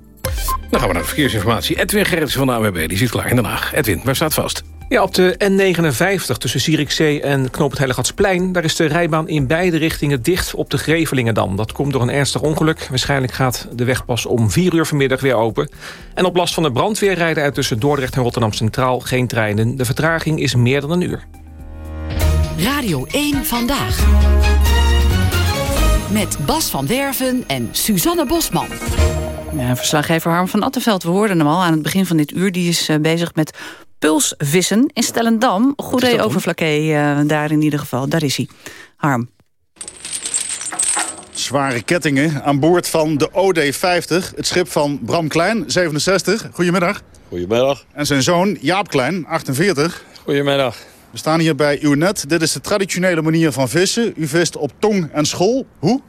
Dan gaan we naar de verkeersinformatie. Edwin Gerritsen van de AWB, die zit klaar in Den Haag. Edwin, waar staat vast? Ja, op de N59 tussen Zierikzee en Knoop het Heiligatsplein... daar is de rijbaan in beide richtingen dicht op de Grevelingendam. Dat komt door een ernstig ongeluk. Waarschijnlijk gaat de weg pas om 4 uur vanmiddag weer open. En op last van de brandweer rijden uit tussen Dordrecht en Rotterdam Centraal geen treinen. De vertraging is meer dan een uur. Radio 1 Vandaag. Met Bas van Werven en Suzanne Bosman. Ja, verslaggever Harm van Attenveld, we hoorden hem al aan het begin van dit uur. Die is eh, bezig met pulsvissen in Stellendam. Goede overflakke uh, daar in ieder geval. Daar is hij. Harm. Zware kettingen aan boord van de OD-50. Het schip van Bram Klein, 67. Goedemiddag. Goedemiddag. En zijn zoon Jaap Klein, 48. Goedemiddag. We staan hier bij uw net. Dit is de traditionele manier van vissen. U vist op tong en school. Hoe?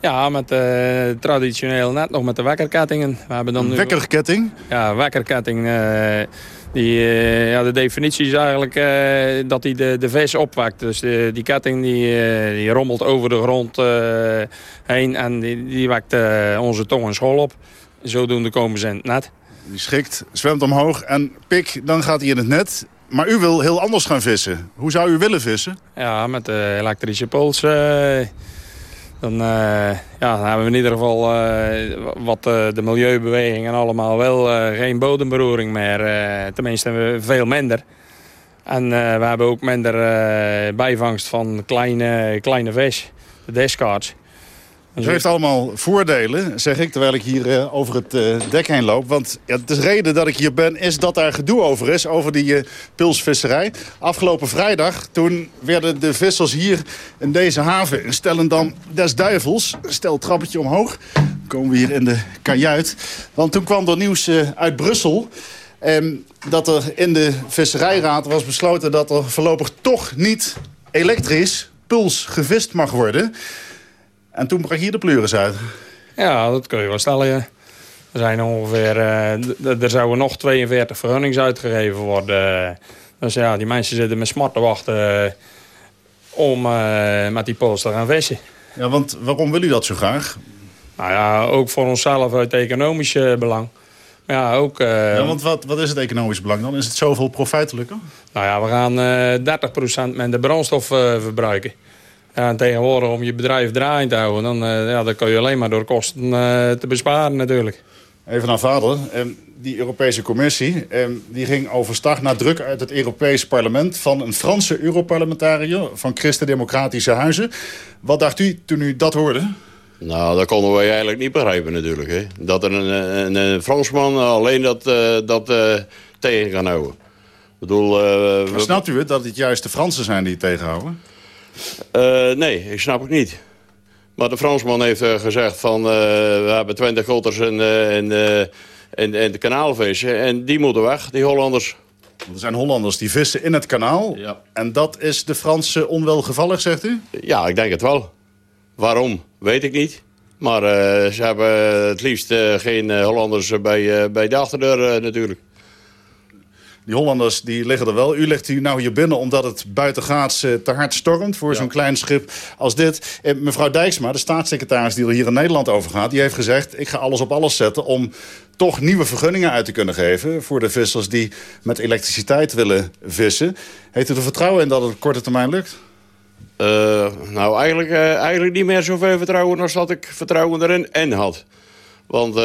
Ja, met de traditioneel net nog met de wekkerkettingen. We hebben dan Een nu... wekkerketting? Ja, wekkerketting. Uh, die, uh, ja, de definitie is eigenlijk dat hij de, de vis opwekt. Dus de, die ketting die, die rommelt over de grond heen en die, die wekt onze tong en school op. Zodoende komen ze in het net. Die schikt, zwemt omhoog en pik, dan gaat hij in het net. Maar u wil heel anders gaan vissen. Hoe zou u willen vissen? Ja, met de elektrische pols. Dan, uh, ja, dan hebben we in ieder geval uh, wat de milieubeweging en allemaal wel geen bodemberoering meer. tenminste, veel minder. En we hebben ook minder bijvangst van kleine, kleine vis, de discards. Het heeft allemaal voordelen, zeg ik, terwijl ik hier uh, over het uh, dek heen loop. Want ja, de reden dat ik hier ben, is dat daar gedoe over is, over die uh, pulsvisserij. Afgelopen vrijdag, toen werden de vissers hier in deze haven in Stellendam des Duivels. Stel trappetje omhoog, komen we hier in de kajuit. Want toen kwam er nieuws uit Brussel... Um, dat er in de visserijraad was besloten dat er voorlopig toch niet elektrisch puls gevist mag worden... En toen brak hier de pleuris uit. Ja, dat kun je wel stellen, ja. Er zijn ongeveer... Uh, er zouden nog 42 vergunnings uitgegeven worden. Dus ja, die mensen zitten met smart te wachten... Uh, om uh, met die pols te gaan vissen. Ja, want waarom wil u dat zo graag? Nou ja, ook voor onszelf uit economisch belang. Maar ja, ook... ja, want wat, wat is het economisch belang dan? Is het zoveel profijtelijker? Nou ja, we gaan 30% minder brandstof verbruiken. Ja, en tegenwoordig om je bedrijf draaiend te houden... dan, uh, ja, dat kan je alleen maar door kosten uh, te besparen natuurlijk. Even naar vader. Die Europese Commissie die ging overstag naar druk uit het Europees Parlement... van een Franse Europarlementariër van Christen-Democratische Huizen. Wat dacht u toen u dat hoorde? Nou, dat konden wij eigenlijk niet begrijpen natuurlijk. Hè? Dat er een, een, een Fransman alleen dat, uh, dat tegen kan houden. bedoel, eh, Maar snapt u het dat het juist de Fransen zijn die het tegenhouden? Eh, nee, ik snap het niet. Maar de Fransman heeft eh, gezegd van... eh, we hebben 20 otters in, eh, in, eh, in, in de kanaalvissen en die moeten weg, die Hollanders. Er zijn Hollanders die vissen in het kanaal. En dat is de Fransen onwelgevallig, zegt u? Ja, ik denk het wel. Waarom, weet ik niet. Maar eh, ze hebben het liefst eh, geen eh, Hollanders bij, eh, bij de achterdeur eh, natuurlijk. Die Hollanders die liggen er wel. U ligt hier nou hier binnen omdat het buitengaats eh, te hard stormt... voor zo'n klein schip als dit. Eh, mevrouw Dijksma, de staatssecretaris die er hier in Nederland over gaat... die heeft gezegd, ik ga alles op alles zetten... om toch nieuwe vergunningen uit te kunnen geven... voor de vissers die met elektriciteit willen vissen. Heeft u er vertrouwen in dat het op korte termijn lukt? Eh, nou, eigenlijk, eigenlijk niet meer zoveel vertrouwen als dat ik vertrouwen erin in had. Want eh,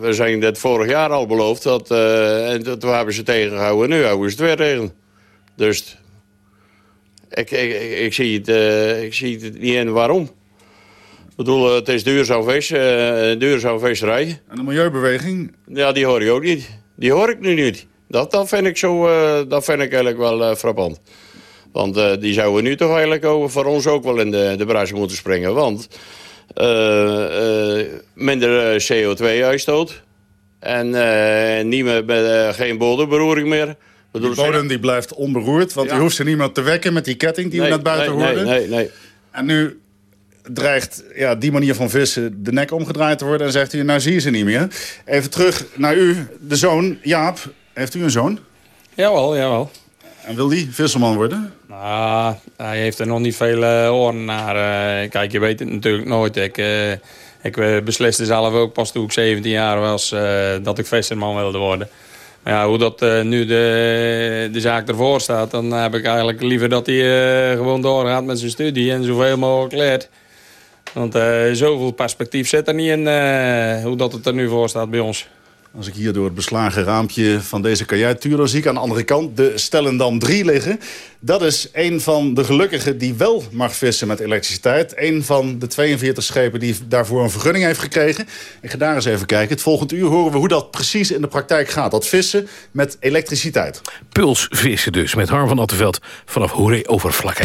we zijn dit vorig jaar al beloofd. Dat, eh, en toen hebben ze tegengehouden. Nu houden ze het weer tegen. Dus ik, ik, zie, het, eh, ik zie het niet in waarom. Ik bedoel, het is duurzaam vis, duurzaam visserij. En de milieubeweging? Ja, die hoor je ook niet. Die hoor ik nu niet. Dat, dat, vind, ik zo, dat vind ik eigenlijk wel frappant. Want die zouden nu toch eigenlijk ook voor ons ook wel in de, de bras moeten springen. Want minder eh, CO2-uitstoot. En eh, niet meer, eh, geen bodemberoering meer. De bodem die blijft onberoerd, want Ja. u hoeft ze niemand te wekken... met die ketting die Nee, we net buiten nee, hoorden. nee, nee, nee. En nu dreigt ja, die manier van vissen de nek omgedraaid te worden... en zegt u, nou zie je ze niet meer. Even terug naar u, de zoon, Jaap. Heeft u een zoon? Jawel, jawel. En wil die visserman worden? Nou, hij heeft er nog niet veel eh, oren naar. eh. kijk, je weet het natuurlijk nooit. Ik, eh, ik besliste zelf ook pas toen ik 17 jaar was dat ik visserman wilde worden. Maar ja, hoe dat nu de, de zaak ervoor staat, dan heb ik eigenlijk liever dat hij gewoon doorgaat met zijn studie en zoveel mogelijk leert. Want zoveel perspectief zit er niet in hoe dat het er nu voor staat bij ons. Als ik hier door het beslagen raampje van deze kajuit Turo zie... ik aan de andere kant de Stellendam 3 liggen. Dat is een van de gelukkigen die wel mag vissen met elektriciteit. Een van de 42 schepen die daarvoor een vergunning heeft gekregen. Ik ga daar eens even kijken. Het volgende uur horen we hoe dat precies in de praktijk gaat. Dat vissen met elektriciteit. Pulsvissen dus, met Harm van Attenveld vanaf Hoeree over Vlakke.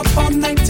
Up all night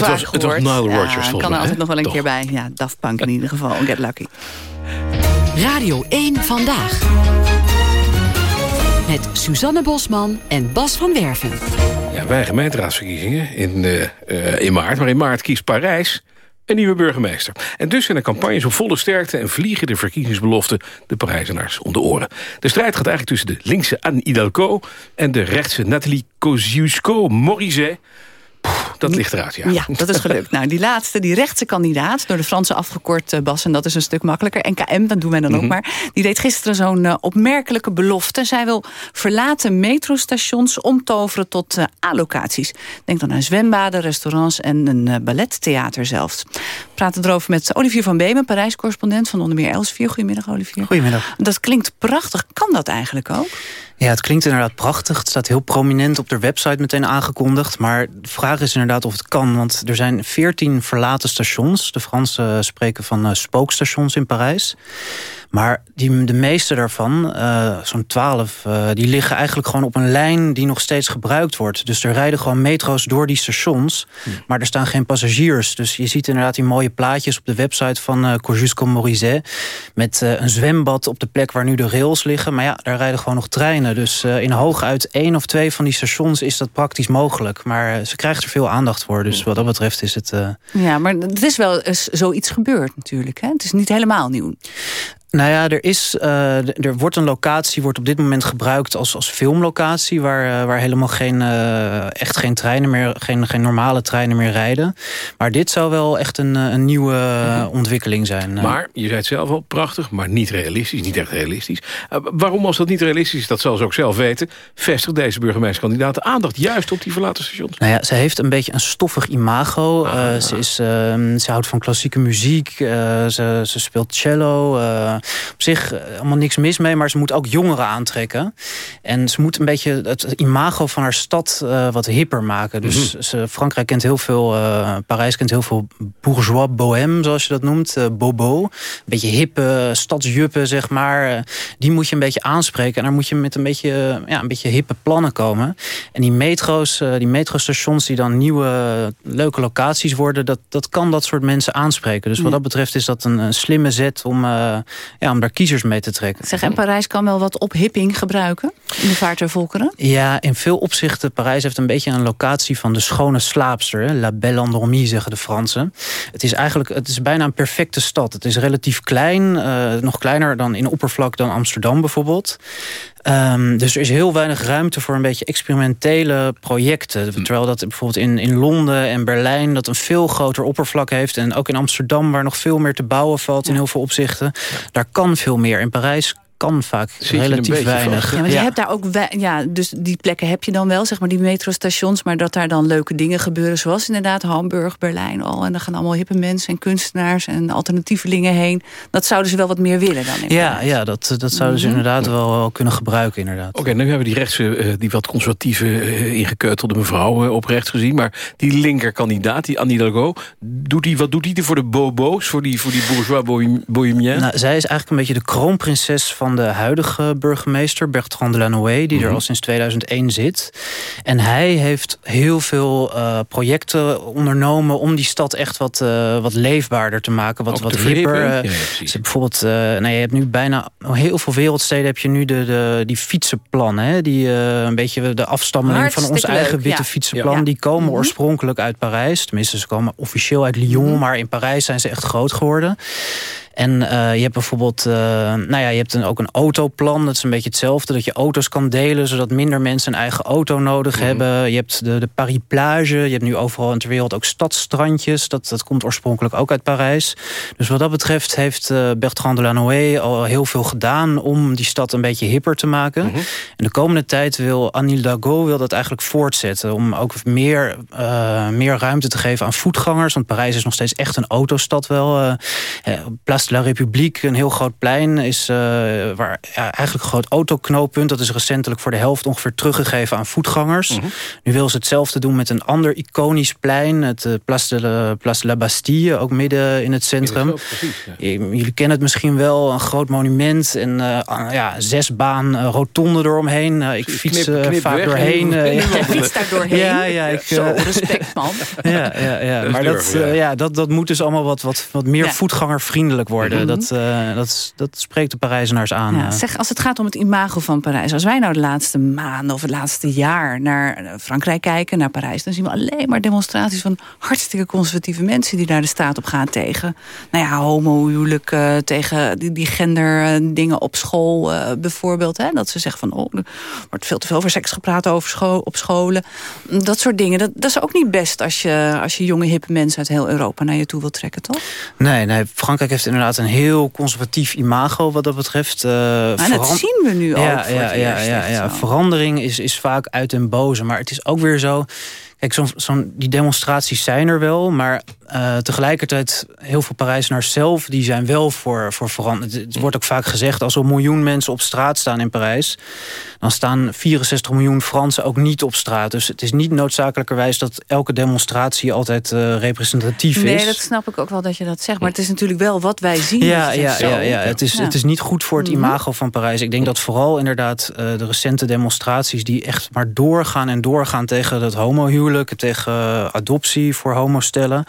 Het was- het was gehoord. Nile Ja, Rodgers, volgens kan mij, er altijd nog wel een Toch? keer bij. Ja, Daft Punk in ieder geval. Get Lucky. Radio 1 Vandaag. Met Suzanne Bosman en Bas van Werven. Ja, wij gemeenteraadsverkiezingen in, eh, eh, in maart. Maar in maart kiest Parijs een nieuwe burgemeester. En dus zijn de campagnes op volle sterkte... en vliegen de verkiezingsbeloften de Parijzenaars om de oren. De strijd gaat eigenlijk tussen de linkse Anne Hidalgo... en de rechtse Nathalie Kosciusko-Morizet. Dat ligt eruit, ja. Ja, dat is gelukt. nou, die laatste, die rechtse kandidaat, door de Fransen afgekort, eh, Bas, en dat is een stuk makkelijker. NKM, dat doen wij dan ook Mhm. maar. Die deed gisteren zo'n eh, opmerkelijke belofte. Zij wil verlaten metrostations omtoveren tot eh, A-locaties. Denk dan aan zwembaden, restaurants en een eh, ballettheater zelfs. We praten erover met Olivier van Beemen, Parijs-correspondent van onder meer Elsevier. Goedemiddag, Olivier. Goedemiddag. Dat klinkt prachtig. Kan dat eigenlijk ook? Ja, het klinkt inderdaad prachtig. Het staat heel prominent op de website meteen aangekondigd. Maar de vraag is inderdaad of het kan. Want er zijn veertien verlaten stations. De Fransen spreken van eh, spookstations in Parijs. Maar die, de meeste daarvan, eh, zo'n twaalf... eh, die liggen eigenlijk gewoon op een lijn die nog steeds gebruikt wordt. Dus er rijden gewoon metro's door die stations. Maar er staan geen passagiers. Dus je ziet inderdaad die mooie plaatjes op de website van eh Kosciusko-Morizet... met eh, een zwembad op de plek waar nu de rails liggen. Maar ja, daar rijden gewoon nog treinen. Dus eh, in hooguit één of twee van die stations is dat praktisch mogelijk. Maar eh, ze krijgt er veel aandacht voor. Dus wat dat betreft is het... eh, Ja, maar het is wel eens zoiets gebeurd natuurlijk. Hè? Het is niet helemaal nieuw. Nou ja, er, is, eh, er wordt een locatie, wordt op dit moment gebruikt als, als filmlocatie... waar, eh, waar helemaal geen, eh, echt geen treinen meer, geen, geen normale treinen meer rijden. Maar dit zou wel echt een, een nieuwe ontwikkeling zijn. Maar, je zei het zelf al, prachtig, maar niet realistisch. Niet echt realistisch. Waarom als dat niet realistisch is, dat zal ze ook zelf weten... vestigt deze burgemeesterkandidaat de aandacht juist op die verlaten stations. Nou ja, ze heeft een beetje een stoffig imago. Eh, ze, is, ehm, ze houdt van klassieke muziek. ze, ze speelt cello. Op zich eh, allemaal niks mis mee, maar ze moet ook jongeren aantrekken. En ze moet een beetje het imago van haar stad eh, wat hipper maken. Dus ze, Frankrijk kent heel veel, eh, Parijs kent heel veel bourgeois bohème, zoals je dat noemt. bobo. Een beetje hippe stadsjuppen, zeg maar. Die moet je een beetje aanspreken. En daar moet je met een beetje, ja, een beetje hippe plannen komen. En die metro's, die metrostations die dan nieuwe leuke locaties worden... Dat, dat kan dat soort mensen aanspreken. Dus wat dat betreft is dat een, een slimme zet om, ja, om daar kiezers mee te trekken. Zeg, en Parijs kan wel wat ophipping gebruiken in de vaart der volkeren? Ja, in veel opzichten, Parijs heeft een beetje een locatie van de schone slaapster. hè. La belle endormie, zeggen de Fransen. Het is eigenlijk, het is bijna een perfecte stad. Het is relatief klein, eh, nog kleiner dan in oppervlak dan Amsterdam bijvoorbeeld. Ehm, dus er is heel weinig ruimte voor een beetje experimentele projecten. Terwijl dat bijvoorbeeld in, in Londen en Berlijn... dat een veel groter oppervlak heeft. En ook in Amsterdam, waar nog veel meer te bouwen valt... in heel veel opzichten. Daar kan veel meer. In Parijs kan vaak relatief Ja, weinig. je hebt daar ook, ja, dus die plekken heb je dan wel, zeg maar die metrostations, maar dat daar dan leuke dingen gebeuren, zoals inderdaad Hamburg, Berlijn al, en dan gaan allemaal hippe mensen en kunstenaars en alternatievelingen heen. Dat zouden ze wel wat meer willen dan. In Ja, ja dat, dat zouden ze Mhm. inderdaad wel, wel kunnen gebruiken. Inderdaad. Oké, nu hebben we die rechtse, eh, die wat conservatieve, eh, ingekeutelde mevrouw eh, op rechts gezien. Maar die linkerkandidaat, die Annie doet die, wat doet die er voor de bobo's, voor die, voor die bourgeois bohem- bohemiens? Nou, zij is eigenlijk een beetje de kroonprinses van van de huidige burgemeester, Bertrand Delanoë... die er Mhm. al sinds 2001 zit. En hij heeft heel veel eh, projecten ondernomen... om die stad echt wat, eh, wat leefbaarder te maken, wat, wat hipper. eh, Ja, bijvoorbeeld, eh, nou, je hebt nu bijna heel veel wereldsteden... heb je nu de, de, die fietsenplannen, hè? Die, eh, een beetje de afstammeling van ons eigen witte ja. fietsenplan. Ja. Die komen Mhm. oorspronkelijk uit Parijs. Tenminste, ze komen officieel uit Lyon, maar in Parijs zijn ze echt groot geworden. En eh, je hebt bijvoorbeeld, eh, nou ja, je hebt een, ook een autoplan. Dat is een beetje hetzelfde. Dat je auto's kan delen, zodat minder mensen een eigen auto nodig Mhm. hebben. Je hebt de, de Paris Plage. Je hebt nu overal in ter wereld ook stadstrandjes. Dat, dat komt oorspronkelijk ook uit Parijs. Dus wat dat betreft heeft eh, Bertrand Delanoë al heel veel gedaan... om die stad een beetje hipper te maken. Mhm. En de komende tijd wil Anne Hidalgo wil dat eigenlijk voortzetten. Om ook meer, meer ruimte te geven aan voetgangers. Want Parijs is nog steeds echt een autostad wel. eh Place de la République, een heel groot plein... is eh, waar, ja, eigenlijk een groot autoknooppunt. Dat is recentelijk voor de helft ongeveer teruggegeven aan voetgangers. Mhm. Nu wil ze hetzelfde doen met een ander iconisch plein. Het eh, Place, de la, Place de la Bastille, ook midden in het centrum. Jullie kennen het misschien wel, een groot monument en eh, ah, ja, zes baan rotonde eromheen. Ik fiets knip- knip vaak weg doorheen. Jij fietst daar doorheen. Ja, ja, ik, Zo, respect man. Ja, ja, ja. Maar dat, ja. ja, dat, dat moet dus allemaal wat, wat, wat meer Ja. voetgangervriendelijk worden. Mhm. dat, eh, dat, dat spreekt de Parijzenaars aan. Ja, eh. zeg, als het gaat om het imago van Parijs. Als wij nou de laatste maanden of het laatste jaar naar eh, Frankrijk kijken, naar Parijs, dan zien we alleen maar demonstraties van hartstikke conservatieve mensen die daar de staat op gaan tegen. Nou ja, homohuwelijk, eh, tegen die, die genderdingen op school bijvoorbeeld. Hè? Dat ze zeggen van, oh, er wordt veel te veel over seks gepraat over op scholen. Dat soort dingen. Dat, dat is ook niet best als je, als je jonge hippe mensen uit heel Europa naar je toe wilt trekken, toch? Nee, nee, Frankrijk heeft inderdaad een heel conservatief imago wat dat betreft. eh, Maar dat zien we nu ook ja, voor ja, ja, ja, zo. Verandering is, is vaak uit den boze. Maar het is ook weer zo... Kijk, zo'n zo'n- die demonstraties zijn er wel, maar eh, tegelijkertijd heel veel Parijzenaars zelf die zijn wel voor, voor verandering. Het, het wordt ook vaak gezegd als er een miljoen mensen op straat staan in Parijs, dan staan 64 miljoen Fransen ook niet op straat. Dus het is niet noodzakelijkerwijs dat elke demonstratie altijd eh, representatief Nee, is. dat snap ik ook wel dat je dat zegt. Maar het is natuurlijk wel wat wij zien. Ja, ja, ja, ja. Het, is, Ja. het is niet goed voor het Mhm. imago van Parijs. Ik denk dat vooral inderdaad eh, de recente demonstraties... die echt maar doorgaan en doorgaan tegen het homohuwelijk... tegen adoptie voor homostellen...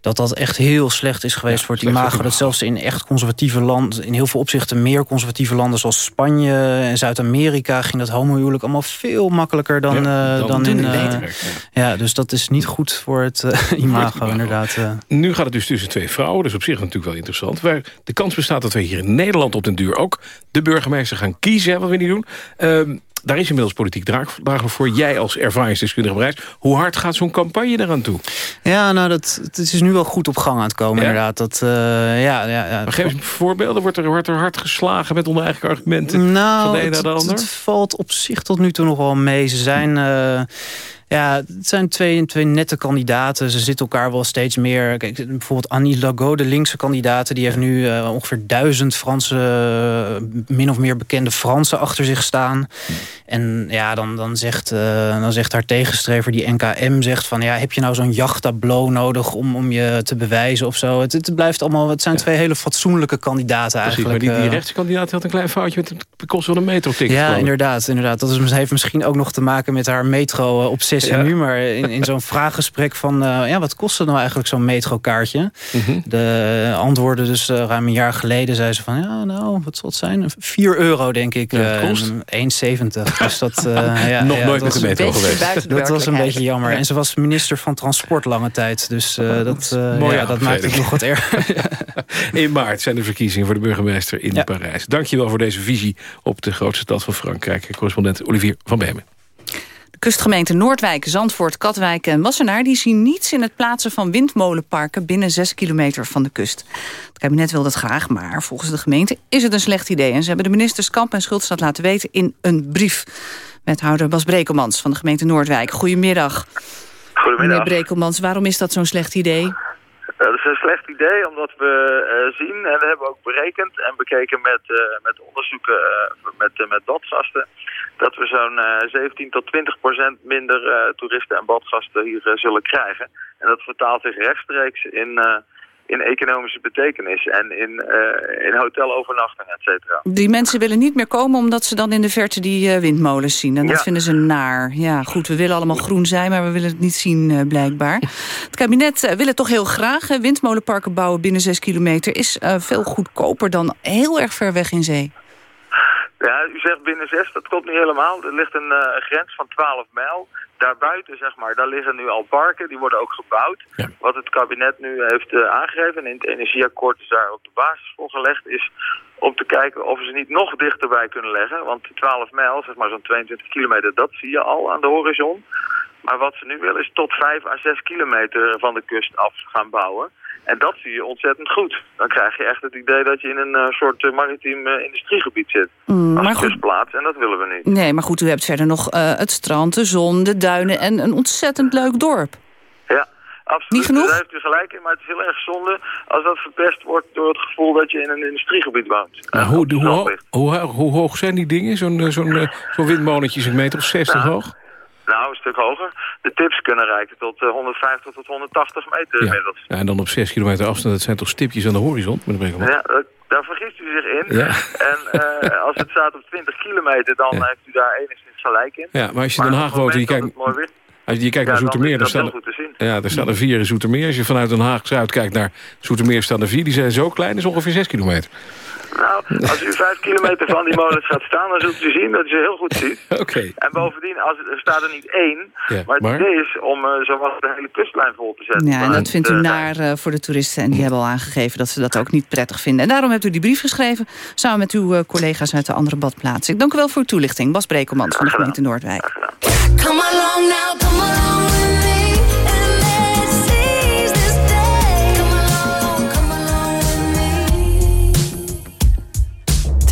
dat dat echt heel slecht is geweest voor het imago. Dat zelfs in echt conservatieve landen... in heel veel opzichten meer conservatieve landen... zoals Spanje en Zuid-Amerika... ging dat homohuwelijk allemaal veel makkelijker dan, Ja, eh, dan in... eh, ja. dus dat is niet goed voor het eh, imago, inderdaad. Nu gaat het dus tussen twee vrouwen. Dus op zich natuurlijk wel interessant. Waar de kans bestaat dat we hier in Nederland op den duur ook... de burgemeester gaan kiezen, wat we niet doen. Ehm, daar is inmiddels politiek draag- dragen voor. Jij als ervaringsdeskundige bereid. Hoe hard gaat zo'n campagne eraan toe? Ja, nou, dat, het is nu wel goed op gang aan het komen, Ja? inderdaad. Dat, eh, ja, ja, ja. Maar geef eens voorbeelden. Wordt er, wordt er hard geslagen met oneigelijke argumenten? Nou, van de een het, naar de ander? het valt op zich tot nu toe nog wel mee. Ze zijn... eh, ja, het zijn twee, twee nette kandidaten. Ze zitten elkaar wel steeds meer... Kijk, bijvoorbeeld Annie Lago, de linkse kandidaat... die heeft nu eh, ongeveer duizend Franse... eh, min of meer bekende Fransen achter zich staan. En ja, dan, dan, zegt, eh, dan zegt haar tegenstrever, die NKM, zegt van... ja, heb je nou zo'n jachttableau nodig om, om je te bewijzen of zo? Het, het blijft allemaal... Het zijn twee hele fatsoenlijke kandidaten Precies, maar eigenlijk. die, die rechtskandidaat had een klein foutje met de kost van een metro-ticket. Ja, inderdaad, inderdaad. Dat is, heeft misschien ook nog te maken met haar metro-obsessie Ja. nu. Maar in, in zo'n vraaggesprek van... eh, ja, wat kost het nou eigenlijk zo'n metrokaartje? Mhm. De antwoorden dus eh, ruim een jaar geleden zei ze van... ja, nou, wat zal het zijn? 4 euro, denk ik. Ja, het eh, kost. en 1,70. Dus dat... eh, ja, Nog ja, nooit met de metro geweest. Dat was een beetje jammer. Ja. En ze was minister van Transport lange tijd. Dus eh, dat, eh, Mooie ja, dat maakt het nog wat erger. In maart zijn de verkiezingen voor de burgemeester in Ja. Parijs. Dankjewel voor deze visie op de grootste stad van Frankrijk. Correspondent Olivier van Beemen. Kustgemeenten Noordwijk, Zandvoort, Katwijk en Wassenaar... die zien niets in het plaatsen van windmolenparken... binnen 6 kilometer van de kust. Het kabinet wil dat graag, maar volgens de gemeente is het een slecht idee. En ze hebben de ministers Kamp en Schultz dat laten weten in een brief. Wethouder Bas Brekelmans van de gemeente Noordwijk. Goedemiddag. Goedemiddag. Meneer Brekelmans, waarom is dat zo'n slecht idee? Eh, dat is een slecht idee, omdat we eh, zien, en we hebben ook berekend en bekeken met, eh, met onderzoeken met, met dat we zo'n eh, 17 tot 20 procent minder eh, toeristen en badgasten hier eh, zullen krijgen. En dat vertaalt zich rechtstreeks in, eh, in economische betekenis en in, eh, in hotelovernachting, et cetera. Die mensen willen niet meer komen omdat ze dan in de verte die eh, windmolens zien. En dat Ja. vinden ze naar. Ja, goed, we willen allemaal groen zijn, maar we willen het niet zien eh, blijkbaar. Het kabinet eh, wil het toch heel graag. eh, windmolenparken bouwen binnen 6 kilometer is eh, veel goedkoper dan heel erg ver weg in zee. Ja, u zegt binnen zes, dat klopt niet helemaal. Er ligt een eh, grens van 12 mijl. Daarbuiten, zeg maar, daar liggen nu al parken. Die worden ook gebouwd. Wat het kabinet nu heeft eh, aangegeven, en in het energieakkoord is daar ook de basis voor gelegd, is om te kijken of we ze niet nog dichterbij kunnen leggen. Want die 12 mijl, zeg maar zo'n 22 kilometer, dat zie je al aan de horizon. Maar wat ze nu willen is tot 5 à 6 kilometer van de kust af gaan bouwen. En dat zie je ontzettend goed. Dan krijg je echt het idee dat je in een eh, soort eh, maritiem eh, industriegebied zit. Mm, Als maar goed, kustplaats, en dat willen we niet. nee, maar goed, u hebt verder nog eh, het strand, de zon, de duinen en een ontzettend leuk dorp. Ja, absoluut. Niet genoeg? Daar heeft u gelijk in, maar het is heel erg zonde als dat verpest wordt door het gevoel dat je in een industriegebied woont. Nou, hoe, hoe, ho- hoe, ho- hoe hoog zijn die dingen? Zo'n zo'n windmolentje is een meter of 60 hoog? Nou, een stuk hoger. De tips kunnen reiken tot eh, 150 tot 180 meter inmiddels. Ja, en dan op 6 kilometer afstand, dat zijn toch stipjes aan de horizon? Ja, daar vergist u zich in. Ja. En eh, als het staat op 20 kilometer, dan heeft u daar enigszins gelijk in. Ja, maar als je in Den Haag woont en je kijkt, als je kijkt Ja, naar dan Zoetermeer... dat staan er-. Ja, er staan er vier in Zoetermeer. Als je vanuit Den Haag Zuid kijkt naar Zoetermeer staan er vier. Die zijn zo klein, dat is ongeveer 6 kilometer. Nou, als u 5 kilometer van die molens gaat staan, dan zult u zien dat u ze heel goed ziet. Oké. En bovendien, als er staat er niet één, Ja, maar het maar? idee is om eh zowat de hele kustlijn vol te zetten. Ja, en dat vindt u eh, naar eh, voor de toeristen. En die hebben al aangegeven dat ze dat ook niet prettig vinden. En daarom hebt u die brief geschreven, samen met uw eh, collega's uit de andere badplaatsen. Ik dank u wel voor uw toelichting. Bas Brekelmans van de gemeente Noordwijk. Come along now,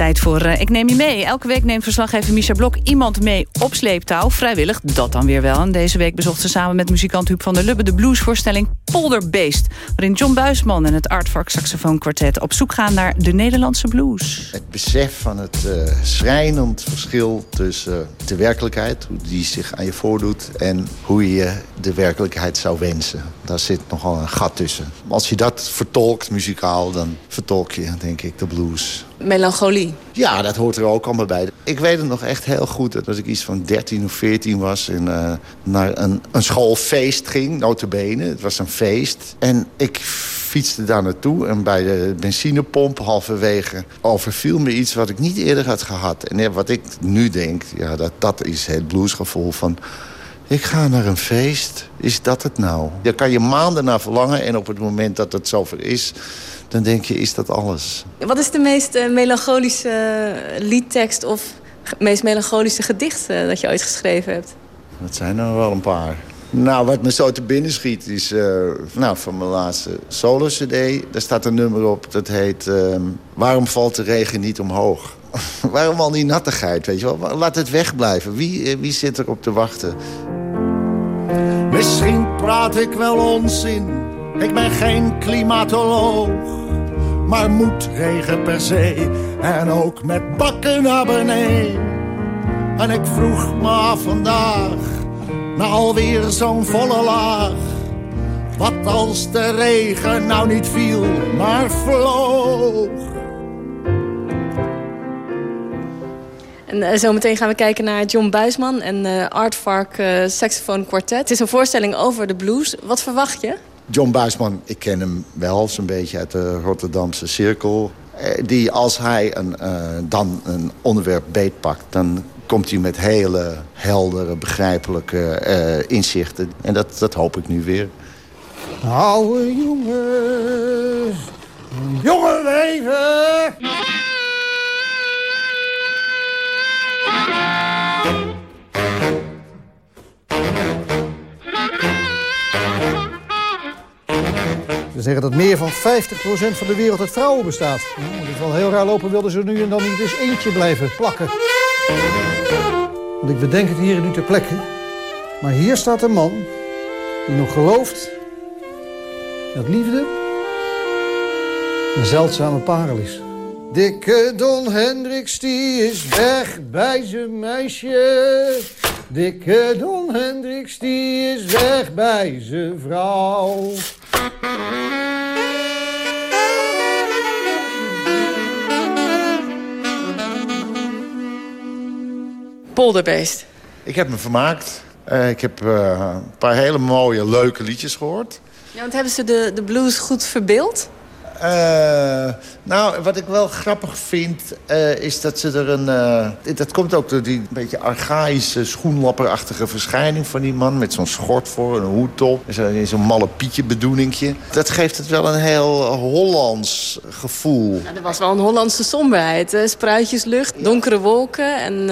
Tijd voor eh, Ik Neem Je Mee. Elke week neemt verslaggever Misha Blok iemand mee op sleeptouw. Vrijwillig, dat dan weer wel. En deze week bezocht ze samen met muzikant Huub van der Lubbe... de bluesvoorstelling Polderbeest. Waarin John Buisman en het Artvark Saxofoon Quartet... op zoek gaan naar de Nederlandse blues. Het besef van het eh schrijnend verschil tussen de werkelijkheid... hoe die zich aan je voordoet... en hoe je de werkelijkheid zou wensen. Daar zit nogal een gat tussen. Als je dat vertolkt muzikaal, dan vertolk je, denk ik, de blues. Melancholie. Ja, dat hoort er ook allemaal bij. Ik weet het nog echt heel goed dat als ik iets van 13 of 14 was... en eh, naar een, een schoolfeest ging, notabene. Het was een feest. En ik fietste daar naartoe en bij de benzinepomp halverwege... overviel me iets wat ik niet eerder had gehad. En wat ik nu denk, ja, dat, dat is het bluesgevoel van... Ik ga naar een feest. Is dat het nou? Daar kan je maanden naar verlangen. En op het moment dat het zover is, dan denk je, is dat alles? Wat is de meest eh, melancholische eh, liedtekst of meest melancholische gedicht eh, dat je ooit geschreven hebt? Dat zijn er wel een paar. Nou, wat me zo te binnen schiet is nou, van mijn laatste solo-cd. Daar staat een nummer op, dat heet... ehm, Waarom valt de regen niet omhoog? Waarom al die nattigheid, weet je wel? Laat het wegblijven. Wie, eh, wie zit er op te wachten? Misschien praat ik wel onzin, ik ben geen klimatoloog. Maar moet regen per se, en ook met bakken naar beneden. En ik vroeg me af vandaag, na alweer zo'n volle laag. Wat als de regen nou niet viel, maar vloog? En eh, zometeen gaan we kijken naar John Buisman en eh Artvark eh Saxophone Quartet. Het is een voorstelling over de blues. Wat verwacht je? John Buisman, ik ken hem wel zo'n beetje uit de Rotterdamse cirkel. Die als hij een, eh, dan een onderwerp beetpakt... dan komt hij met hele heldere, begrijpelijke eh, inzichten. En dat, dat hoop ik nu weer. Oude jongen, jonge leven. Ze zeggen dat meer van 50% van de wereld uit vrouwen bestaat. Nou, dat is wel heel raar lopen, wilden ze nu en dan niet eens eentje blijven plakken. Want ik bedenk het hier nu ter plekke. Maar hier staat een man die nog gelooft dat liefde een zeldzame parel is. Dikke Don Hendricks, die is weg bij zijn meisje. Dikke Don Hendricks, die is weg bij zijn vrouw. Polderbeest. Ik heb me vermaakt. Eh, ik heb eh, een paar hele mooie, leuke liedjes gehoord. Ja, want hebben ze de, de blues goed verbeeld? Eh, nou, wat ik wel grappig vind, eh, is dat ze er een... eh, dat komt ook door die beetje archaïsche, schoenlapperachtige verschijning van die man... met zo'n schort voor, een hoed op, en zo- zo'n malle pietje bedoelingje. Dat geeft het wel een heel Hollands gevoel. Ja, er was wel een Hollandse somberheid. hè. Spruitjeslucht, donkere wolken en...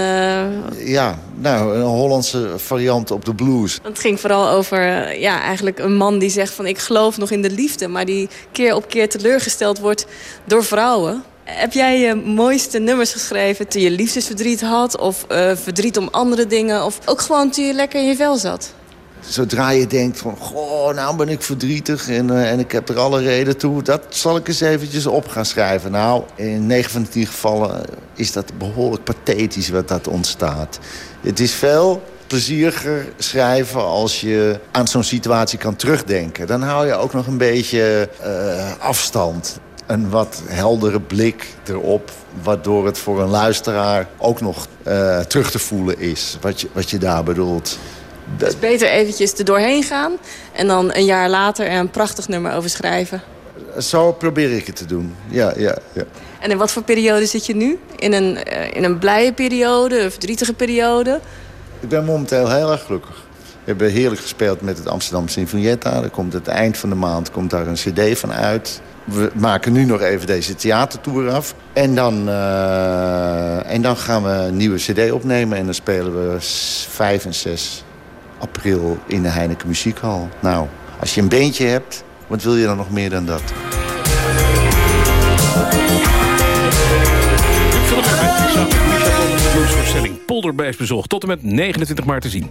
Ja, nou, een Hollandse variant op de blues. Het ging vooral over ja, eigenlijk een man die zegt van ik geloof nog in de liefde... maar die keer op keer wordt door vrouwen. Heb jij je mooiste nummers geschreven toen je liefdesverdriet had... of eh, verdriet om andere dingen... of ook gewoon toen je lekker in je vel zat? Zodra je denkt van, goh, nou ben ik verdrietig en, eh, en ik heb er alle reden toe... dat zal ik eens eventjes op gaan schrijven. Nou, in 9 van de 10 gevallen is dat behoorlijk pathetisch wat dat ontstaat. Het is veel plezieriger schrijven als je aan zo'n situatie kan terugdenken. Dan hou je ook nog een beetje eh, afstand. Een wat heldere blik erop, waardoor het voor een luisteraar ook nog eh, terug te voelen is. Wat je, wat je daar bedoelt. Dat- Dus beter eventjes er doorheen gaan... en dan een jaar later er een prachtig nummer over schrijven. Zo probeer ik het te doen. Ja, ja, ja. En in wat voor periode zit je nu? In een, eh, in een blije periode, een verdrietige periode? Ik ben momenteel heel erg gelukkig. We hebben heerlijk gespeeld met het Amsterdam Sinfonietta. Er komt het eind van de maand komt daar een cd van uit. We maken nu nog even deze theatertour af. En dan, eh, en dan gaan we een nieuwe cd opnemen. En dan spelen we s- 5 en 6 april in de Heineken Muziekhal. Nou, als je een beentje hebt, wat wil je dan nog meer dan dat? Philip Bluesvoorstelling Polderbeest bezocht. Tot en met 29 maart te zien.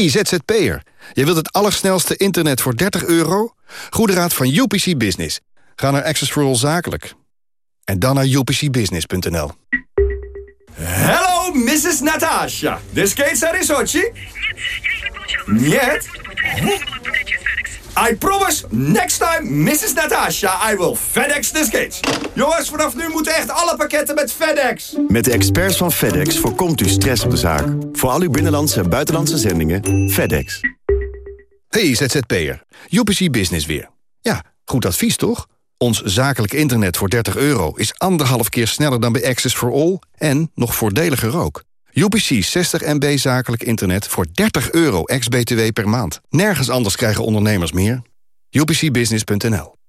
Hey ZZP'er, je wilt het allersnelste internet voor 30 euro? Goede raad van UPC Business. Ga naar Access for All Zakelijk. En dan naar upcbusiness.nl. Hello, Mrs. Natasha. The skates are in Sochi? Нет. I promise, next time, Mrs. Natasha, I will FedEx the skates. Jongens, vanaf nu moeten echt alle pakketten met FedEx. Met de experts van FedEx voorkomt u stress op de zaak. Voor al uw binnenlandse en buitenlandse zendingen, FedEx. Hey ZZP'er, UPC Business weer. Ja, goed advies toch? Ons zakelijk internet voor 30 euro is anderhalf keer sneller dan bij Access for All... en nog voordeliger ook. UPC 60 MB zakelijk internet voor 30 euro ex-BTW per maand. Nergens anders krijgen ondernemers meer. UPCbusiness.nl